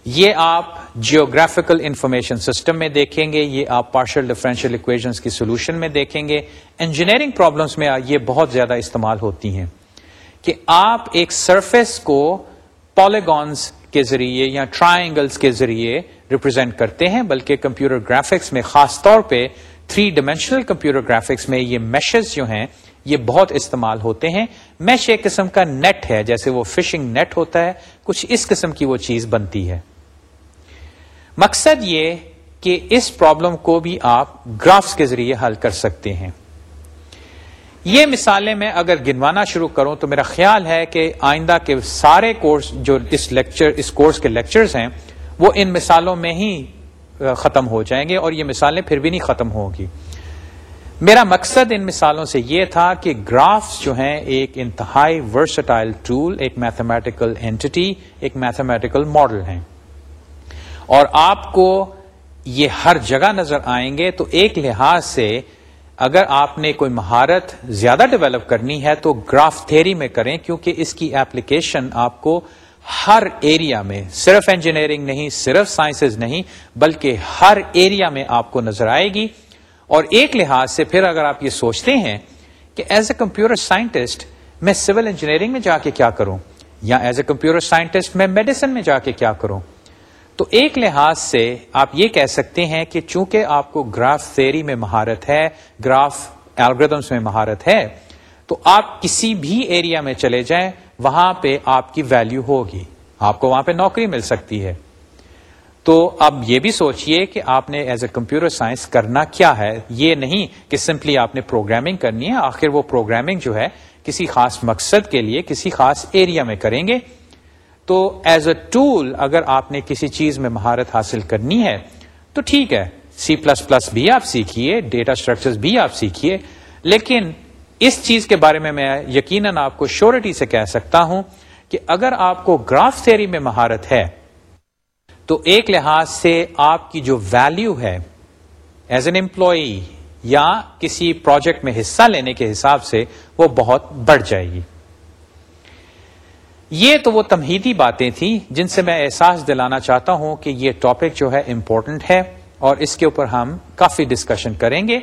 یہ آپ جیوگرافیکل انفارمیشن سسٹم میں دیکھیں گے، یہ آپ پارشل ڈفرینشیل اکویژنس کی سولوشن میں دیکھیں گے. انجینئرنگ پرابلمس میں یہ بہت زیادہ استعمال ہوتی ہیں کہ آپ ایک سرفیس کو پالیگونس کے ذریعے یا ٹرائنگلس کے ذریعے ریپرزینٹ کرتے ہیں، بلکہ کمپیوٹر گرافکس میں خاص طور پہ تھری ڈائمینشنل کمپیوٹر گرافکس میں یہ میشز جو ہیں، یہ بہت استعمال ہوتے ہیں۔ میش ایک قسم کا نیٹ ہے، جیسے وہ فشنگ نیٹ ہوتا ہے، کچھ اس قسم کی وہ چیز بنتی ہے۔ مقصد یہ کہ اس پرابلم کو بھی آپ گرافس کے ذریعے حل کر سکتے ہیں۔ یہ مثالیں میں اگر گنوانا شروع کروں تو میرا خیال ہے کہ آئندہ کے سارے کورس جو اس لیکچر اس کورس کے لیکچرز ہیں، وہ ان مثالوں میں ہی ختم ہو جائیں گے اور یہ مثالیں پھر بھی نہیں ختم ہوگی۔ میرا مقصد ان مثالوں سے یہ تھا کہ گرافس جو ہیں، ایک انتہائی ورسٹائل ٹول ایک میتھمیٹیکل اینٹی ایک میتھمیٹیکل ماڈل ہیں۔ اور آپ کو یہ ہر جگہ نظر آئیں گے، تو ایک لحاظ سے اگر آپ نے کوئی مہارت زیادہ ڈیولپ کرنی ہے، تو گراف تھیری میں کریں، کیونکہ اس کی ایپلیکیشن آپ کو ہر ایریا میں، صرف انجینئرنگ نہیں، صرف سائنسز نہیں، بلکہ ہر ایریا میں آپ کو نظر آئے گی۔ اور ایک لحاظ سے پھر اگر آپ یہ سوچتے ہیں کہ ایز اے کمپیوٹر سائنٹسٹ میں سول انجینئرنگ میں جا کے کیا کروں، یا ایز اے کمپیوٹر سائنٹسٹ میں میڈیسن میں جا کے کیا کروں تو ایک لحاظ سے آپ یہ کہہ سکتے ہیں کہ چونکہ آپ کو گراف تھیری میں مہارت ہے، گراف الگریدمس میں مہارت ہے، تو آپ کسی بھی ایریا میں چلے جائیں، وہاں پہ آپ کی ویلیو ہوگی۔ آپ کو وہاں پہ نوکری مل سکتی ہے۔ تو اب یہ بھی سوچئے کہ آپ نے ایز اے کمپیوٹر سائنس کرنا کیا ہے۔ یہ نہیں کہ سمپلی آپ نے پروگرامنگ کرنی ہے، آخر وہ پروگرامنگ جو ہے کسی خاص مقصد کے لیے، کسی خاص ایریا میں کریں گے۔ تو ایز اے ٹول اگر آپ نے کسی چیز میں مہارت حاصل کرنی ہے، تو ٹھیک ہے سی پلس پلس بھی آپ سیکھیے ڈیٹا اسٹرکچر بھی آپ سیکھیے۔ لیکن اس چیز کے بارے میں میں یقیناً آپ کو شیورٹی سے کہہ سکتا ہوں کہ اگر آپ کو گراف تھیری میں مہارت ہے، تو ایک لحاظ سے آپ کی جو ویلو ہے ایز این امپلائی یا کسی پروجیکٹ میں حصہ لینے کے حساب سے، وہ بہت بڑھ جائے گی۔ یہ تو وہ تمہیدی باتیں تھیں جن سے میں احساس دلانا چاہتا ہوں کہ یہ ٹاپک جو ہے امپورٹنٹ ہے اور اس کے اوپر ہم کافی ڈسکشن کریں گے۔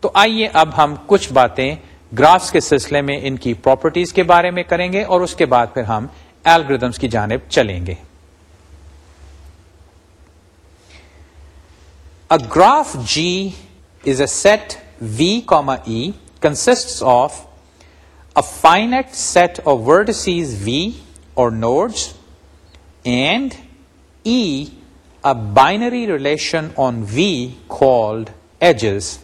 تو آئیے اب ہم کچھ باتیں گرافس کے سلسلے میں ان کی پراپرٹیز کے بارے میں کریں گے اور اس کے بعد پھر ہم ایلگردمس کی جانب چلیں گے۔ A graph G is a set V, E consists of a finite set of vertices V or nodes and E a binary relation on V called edges.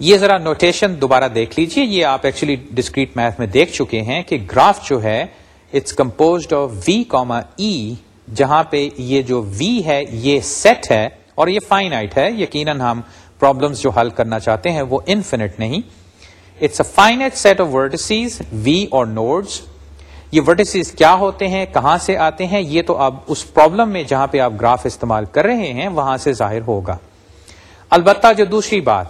یہ ذرا نوٹیشن دوبارہ دیکھ لیجیے. یہ آپ ایکچولی ڈسکریٹ میتھ میں دیکھ چکے ہیں کہ گراف جو ہے it's composed of V comma E جہاں پہ یہ جو وی ہے، یہ سیٹ ہے اور یہ فائنائٹ ہے. یقیناً ہم پرابلمس جو حل کرنا چاہتے ہیں وہ انفینٹ نہیں. It's a finite set of vertices V اور نوڈس یہ ورٹسیز کیا ہوتے ہیں، کہاں سے آتے ہیں، یہ تو اب اس پرابلم میں جہاں پہ آپ گراف استعمال کر رہے ہیں، وہاں سے ظاہر ہوگا۔ البتہ جو دوسری بات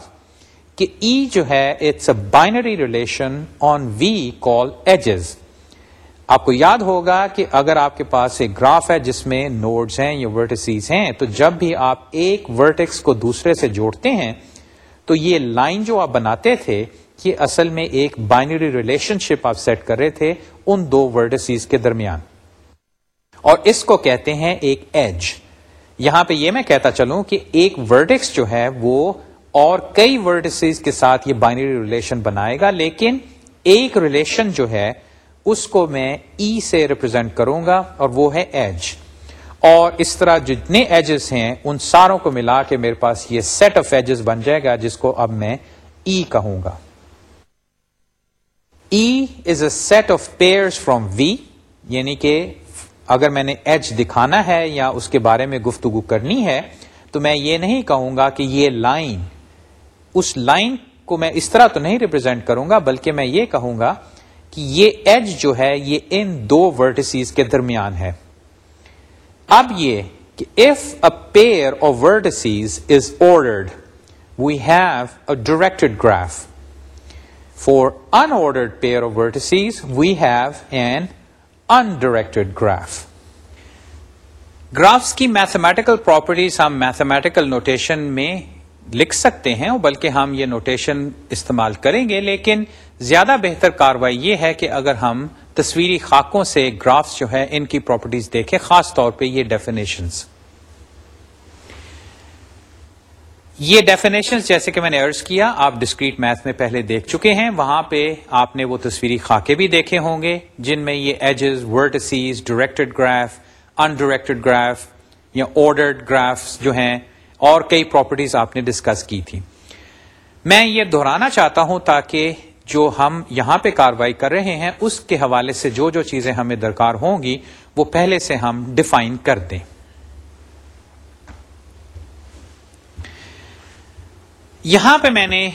کہ ای e جو ہے it's a binary relation on V call edges آپ کو یاد ہوگا کہ اگر آپ کے پاس ایک گراف ہے جس میں نوڈز ہیں یا ورٹسیز ہیں، تو جب بھی آپ ایک ورٹیکس کو دوسرے سے جوڑتے ہیں، تو یہ لائن جو آپ بناتے تھے یہ اصل میں ایک بائنری ریلیشن شپ آپ سیٹ کر رہے تھے ان دو ورڈسیز کے درمیان۔ اور اس کو کہتے ہیں ایک ایج۔ یہاں پہ یہ میں کہتا چلوں کہ ایک ورڈکس جو ہے وہ اور کئی ورڈسیز کے ساتھ یہ بائنری ریلیشن بنائے گا، لیکن ایک ریلیشن جو ہے اس کو میں ای e سے ریپرزینٹ کروں گا اور وہ ہے ایج۔ اور اس طرح جتنے ایجز ہیں، ان ساروں کو ملا کے میرے پاس یہ سیٹ آف ایجز بن جائے گا، جس کو اب میں ای e کہوں گا۔ E is a set of pair from V یعنی کہ اگر میں نے ایج دکھانا ہے یا اس کے بارے میں گفتگو کرنی ہے، تو میں یہ نہیں کہوں گا کہ یہ لائن اس لائن کو میں اس طرح تو نہیں ریپرزینٹ کروں گا، بلکہ میں یہ کہوں گا کہ یہ ایج جو ہے، یہ ان دو ورٹسیز کے درمیان ہے۔ اب یہ کہ if a pair of vertices is ordered we have a directed graph for unordered pair of vertices we have an undirected graph graphs کی میتھمیٹیکل پراپرٹیز ہم میتھمیٹیکل نوٹیشن میں لکھ سکتے ہیں بلکہ ہم یہ نوٹیشن استعمال کریں گے لیکن زیادہ بہتر کاروائی یہ ہے کہ اگر ہم تصویری خاکوں سے گرافس جو ہے ان کی پراپرٹیز دیکھیں خاص طور پہ یہ ڈیفینیشنز یہ ڈیفینیشن جیسے کہ میں نے ارض کیا، آپ ڈسکریٹ میتھ میں پہلے دیکھ چکے ہیں، وہاں پہ آپ نے وہ تصویری خاکے بھی دیکھے ہوں گے، جن میں یہ edges vertices directed graph undirected graph یا آرڈرڈ گرافس جو ہیں، اور کئی پراپرٹیز آپ نے ڈسکس کی تھی۔ میں یہ دہرانا چاہتا ہوں تاکہ جو ہم یہاں پہ کاروائی کر رہے ہیں، اس کے حوالے سے جو جو چیزیں ہمیں درکار ہوں گی، وہ پہلے سے ہم ڈیفائن کر دیں۔ یہاں پہ میں نے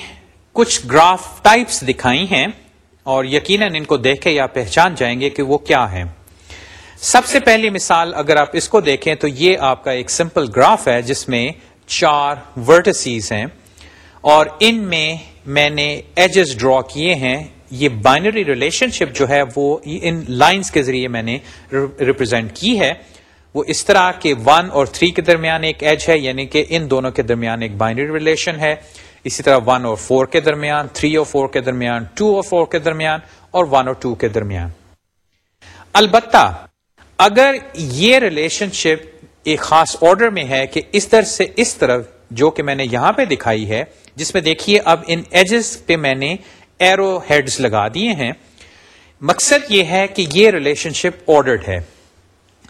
کچھ گراف ٹائپس دکھائی ہیں اور یقیناً ان کو دیکھے یا پہچان جائیں گے کہ وہ کیا ہے سب سے پہلی مثال اگر آپ اس کو دیکھیں تو یہ آپ کا ایک سمپل گراف ہے جس میں چار ورٹسیز ہیں اور ان میں میں نے ایجز ڈرا کیے ہیں۔ یہ بائنری ریلیشن شپ جو ہے وہ ان لائنز کے ذریعے میں نے ریپرزینٹ کی ہے۔ وہ اس طرح کہ ون اور تھری کے درمیان ایک ایج ہے یعنی کہ ان دونوں کے درمیان ایک بائنری ریلیشن ہے۔ اسی طرح ون اور فور کے درمیان، تھری اور فور کے درمیان، ٹو اور فور کے درمیان اور ون اور ٹو کے درمیان۔ البتہ اگر یہ ریلیشن شپ ایک خاص آرڈر میں ہے کہ اس طرح سے اس طرف جو کہ میں نے یہاں پہ دکھائی ہے، جس میں دیکھیے اب ان ایجز پہ میں نے ایرو ہیڈز لگا دیے ہیں۔ مقصد یہ ہے کہ یہ ریلیشن شپ آرڈرڈ ہے۔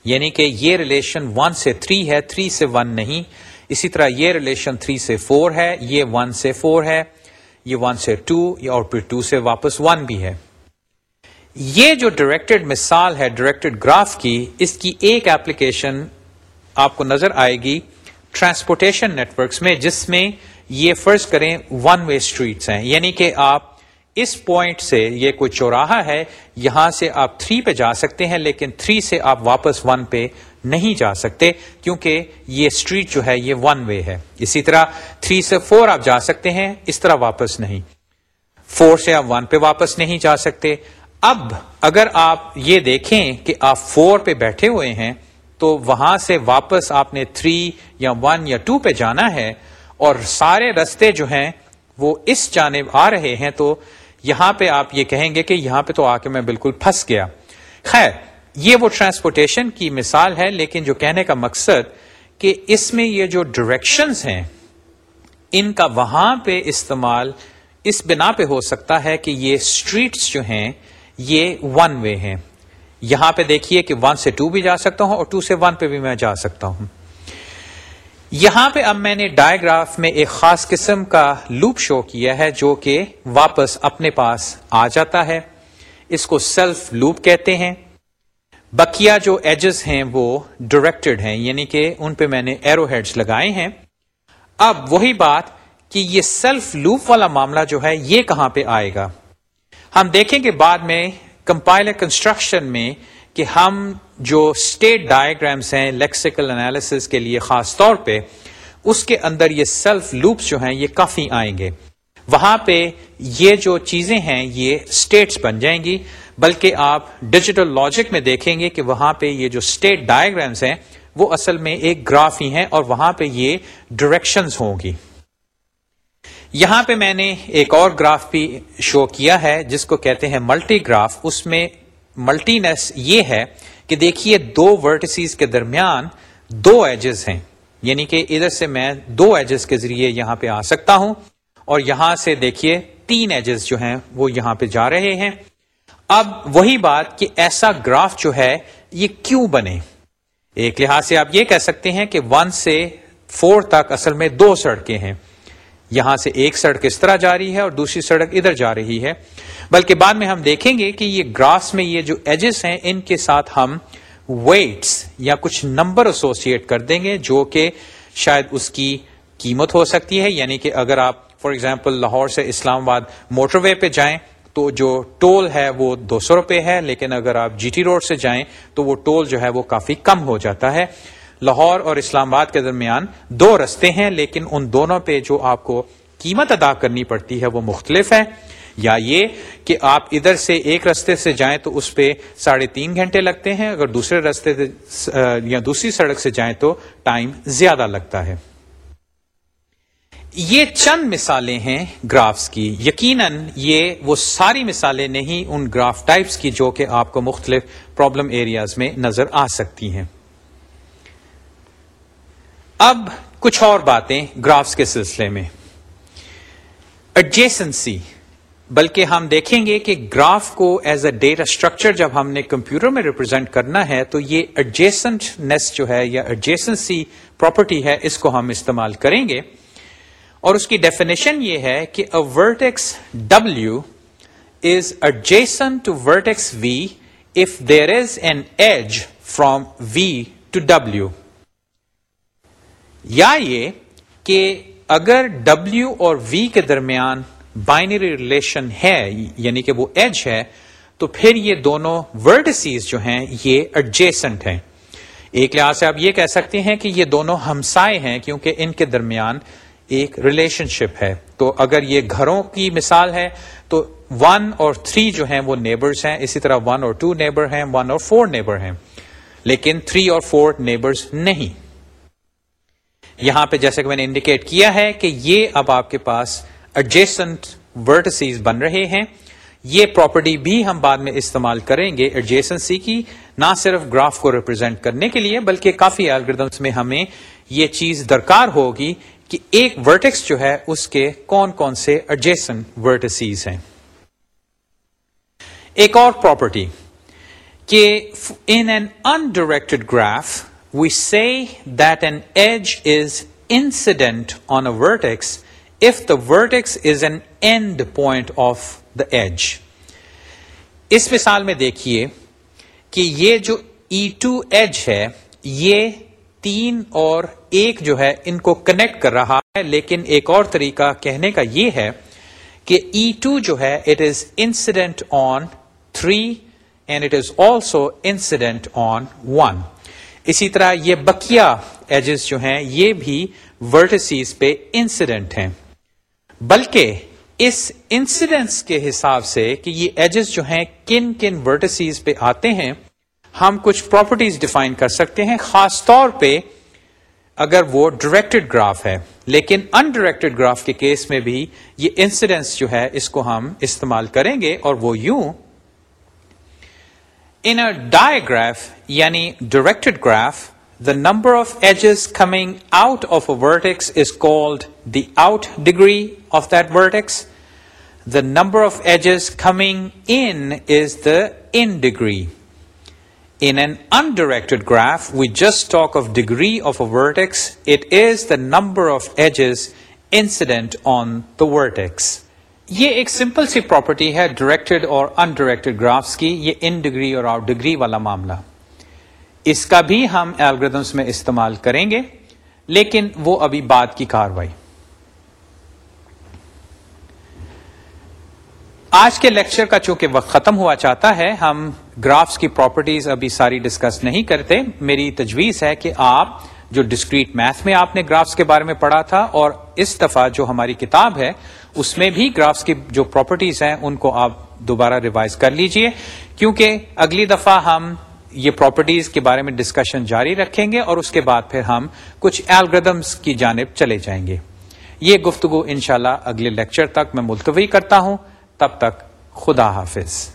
یعنی کہ یہ ریلیشن ون سے تھری ہے تھری سے ون نہیں۔ اسی طرح یہ ریلیشن تھری سے فور ہے، یہ ون سے فور ہے، یہ ون سے ٹو اور پھر ٹو سے واپس ون بھی ہے۔ یہ جو ڈائریکٹڈ مثال ہے ڈائریکٹڈ گراف کی، اس کی ایک ایپلیکیشن آپ کو نظر آئے گی ٹرانسپورٹیشن نیٹورکس میں، جس میں یہ فرض کریں ون وے اسٹریٹس ہیں۔ یعنی کہ آپ اس پوائنٹ سے یہ کوئی چوراہا ہے، یہاں سے آپ تھری پہ جا سکتے ہیں، لیکن تھری سے آپ واپس ون پہ نہیں جا سکتے، کیونکہ یہ اسٹریٹ جو ہے، یہ ون وے ہے۔ اسی طرح تھری سے فور آپ جا سکتے ہیں، اس طرح واپس نہیں۔ فور سے آپ ون پہ واپس نہیں جا سکتے۔ اب اگر آپ یہ دیکھیں کہ آپ فور پہ بیٹھے ہوئے ہیں، تو وہاں سے واپس آپ نے تھری یا ون یا ٹو پہ جانا ہے اور سارے رستے جو ہیں، وہ اس جانب آ رہے ہیں، تو یہاں پہ آپ یہ کہیں گے کہ یہاں پہ تو آ کے میں بالکل پھنس گیا۔ خیر، یہ وہ ٹرانسپورٹیشن کی مثال ہے، لیکن جو کہنے کا مقصد کہ اس میں یہ جو ڈائریکشنز ہیں، ان کا وہاں پہ استعمال اس بنا پہ ہو سکتا ہے کہ یہ اسٹریٹس جو ہیں، یہ ون وے ہیں۔ یہاں پہ دیکھیے کہ ون سے ٹو بھی جا سکتا ہوں اور ٹو سے ون پہ بھی میں جا سکتا ہوں۔ یہاں پہ اب میں نے ڈائیگراف میں ایک خاص قسم کا لوپ شو کیا ہے جو کہ واپس اپنے پاس آ جاتا ہے۔ اس کو سیلف لوپ کہتے ہیں۔ بکیا جو ایجز ہیں وہ ڈائریکٹڈ ہیں یعنی کہ ان پہ میں نے ایرو ہیڈز لگائے ہیں۔ اب وہی بات کہ یہ سیلف لوپ والا معاملہ جو ہے، یہ کہاں پہ آئے گا۔ ہم دیکھیں گے بعد میں کمپائلر کنسٹرکشن میں کہ ہم جو اسٹیٹ ڈائگرامس ہیں لیکسیکل انالیس کے لیے خاص طور پہ، اس کے اندر یہ سیلف لوپس جو ہیں، یہ کافی آئیں گے۔ وہاں پہ یہ جو چیزیں ہیں، یہ اسٹیٹس بن جائیں گی۔ بلکہ آپ ڈیجیٹل لاجک میں دیکھیں گے کہ وہاں پہ یہ جو اسٹیٹ ڈائگرامس ہیں، وہ اصل میں ایک گراف ہی ہیں اور وہاں پہ یہ ڈائریکشنز ہوں گی۔ یہاں پہ میں نے ایک اور گراف بھی شو کیا ہے، جس کو کہتے ہیں ملٹی گراف اس میں ملٹی نیس یہ ہے کہ دیکھیے دو ورٹسیز کے درمیان دو ایجز ہیں۔ یعنی کہ ادھر سے میں دو ایجز کے ذریعے یہاں پہ آ سکتا ہوں اور یہاں سے دیکھیے تین ایجز جو ہیں وہ یہاں پہ جا رہے ہیں۔ اب وہی بات کہ ایسا گراف جو ہے یہ کیوں بنے؟ ایک لحاظ سے آپ یہ کہہ سکتے ہیں کہ ون سے فور تک اصل میں دو سڑکیں ہیں۔ یہاں سے ایک سڑک اس طرح جا رہی ہے اور دوسری سڑک ادھر جا رہی ہے۔ بلکہ بعد میں ہم دیکھیں گے کہ یہ گراس میں یہ جو ایجز ہیں، ان کے ساتھ ہم ویٹس یا کچھ نمبر ایسوسیٹ کر دیں گے، جو کہ شاید اس کی قیمت ہو سکتی ہے۔ یعنی کہ اگر آپ فار ایگزامپل لاہور سے اسلام آباد موٹر وے پہ جائیں تو جو ٹول ہے وہ دو سو روپے ہے، لیکن اگر آپ جی ٹی روڈ سے جائیں تو وہ ٹول جو ہے وہ کافی کم ہو جاتا ہے۔ لاہور اور اسلام آباد کے درمیان دو رستے ہیں، لیکن ان دونوں پہ جو آپ کو قیمت ادا کرنی پڑتی ہے وہ مختلف ہے۔ یا یہ کہ آپ ادھر سے ایک رستے سے جائیں تو اس پہ ساڑھے تین گھنٹے لگتے ہیں، اگر دوسرے رستے یا دوسری سڑک سے جائیں تو ٹائم زیادہ لگتا ہے۔ یہ چند مثالیں ہیں گرافس کی۔ یقیناً یہ وہ ساری مثالیں نہیں، ان گراف ٹائپس کی جو کہ آپ کو مختلف پرابلم ایریاز میں نظر آ سکتی ہیں۔ اب کچھ اور باتیں گرافس کے سلسلے میں۔ ایڈجیسنسی بلکہ ہم دیکھیں گے کہ گراف کو ایز اے ڈیٹا اسٹرکچر جب ہم نے کمپیوٹر میں ریپرزینٹ کرنا ہے تو یہ ایڈجیسنٹنیس جو ہے یا ایڈجیسنسی پراپرٹی ہے، اس کو ہم استعمال کریں گے۔ اور اس کی ڈیفینیشن یہ ہے کہ vertex W is adjacent to vertex V if there is an edge from V to W یا یہ کہ اگر ڈبلو اور وی کے درمیان بائنری ریلیشن ہے یعنی کہ وہ ایج ہے، تو پھر یہ دونوں ورڈسیز جو ہیں، یہ ایڈجیسنٹ ہیں۔ ایک لحاظ سے آپ یہ کہہ سکتے ہیں کہ یہ دونوں ہمسائے ہیں کیونکہ ان کے درمیان ایک ریلیشن شپ ہے۔ تو اگر یہ گھروں کی مثال ہے، تو ون اور تھری جو ہیں، وہ نیبرز ہیں۔ اسی طرح ون اور ٹو نیبر ہیں ون اور فور نیبر ہیں۔ لیکن تھری اور فور نیبرز نہیں۔ یہاں پہ جیسے کہ میں نے انڈیکیٹ کیا ہے کہ یہ اب آپ کے پاس ایڈجیسنٹ ورٹسیز بن رہے ہیں۔ یہ پراپرٹی بھی ہم بعد میں استعمال کریں گے ایڈجیسنسی کی، نہ صرف گراف کو ریپرزینٹ کرنے کے لیے، بلکہ کافی الگریدمس میں ہمیں یہ چیز درکار ہوگی کہ ایک ورٹیکس جو ہے، اس کے کون کون سے ایڈجیسن ورٹسیز ہیں۔ ایک اور پراپرٹی کہ in an undirected graph we see that an edge is incident on a vertex if the vertex is an end point of the edge. اس مثال میں دیکھیے کہ یہ جو ای ٹو ایج ہے، یہ تین اور ایک جو ہے، ان کو کنیکٹ کر رہا ہے، لیکن ایک اور طریقہ کہنے کا یہ ہے کہ e ای ٹو جو ہے it is incident on three and it is also incident on one اسی طرح یہ بکیا ایجز جو ہیں، یہ بھی ورٹسیز پہ انسیڈنٹ ہیں۔ بلکہ اس انسیڈنس کے حساب سے کہ یہ ایجز جو ہیں، کن کن ورٹسیز پہ آتے ہیں، ہم کچھ پراپرٹیز ڈیفائن کر سکتے ہیں۔ خاص طور پہ اگر وہ ڈائریکٹڈ گراف ہے، لیکن انڈائریکٹڈ گراف کے کیس میں بھی یہ انسیڈنس جو ہے، اس کو ہم استعمال کریں گے اور وہ یوں ان ڈائیگراف یعنی directed graph the number of edges coming out of a vertex is called the out degree of that vertex the number of edges coming in is the in degree In an undirected graph, we just talk of degree of a vertex. It is the number of edges incident on the vertex. یہ ایک simple سی property ہے directed اور undirected graphs کی، یہ in degree اور out degree والا معاملہ۔ اس کا بھی ہم الگریدمس میں استعمال کریں گے، لیکن وہ ابھی بعد کی کاروائی۔ آج کے لیکچر کا چونکہ وقت ختم ہوا چاہتا ہے، ہم گرافس کی پراپرٹیز ابھی ساری ڈسکس نہیں کرتے۔ میری تجویز ہے کہ آپ جو ڈسکریٹ میتھ میں آپ نے گرافس کے بارے میں پڑھا تھا اور اس دفعہ جو ہماری کتاب ہے اس میں بھی گرافس کی جو پراپرٹیز ہیں، ان کو آپ دوبارہ ریوائز کر لیجیے، کیونکہ اگلی دفعہ ہم یہ پراپرٹیز کے بارے میں ڈسکشن جاری رکھیں گے اور اس کے بعد پھر ہم کچھ الگریدمس کی جانب چلے جائیں گے۔ یہ گفتگو انشاءاللہ اگلے لیکچر تک میں ملتوی کرتا ہوں۔ تب تک خدا حافظ۔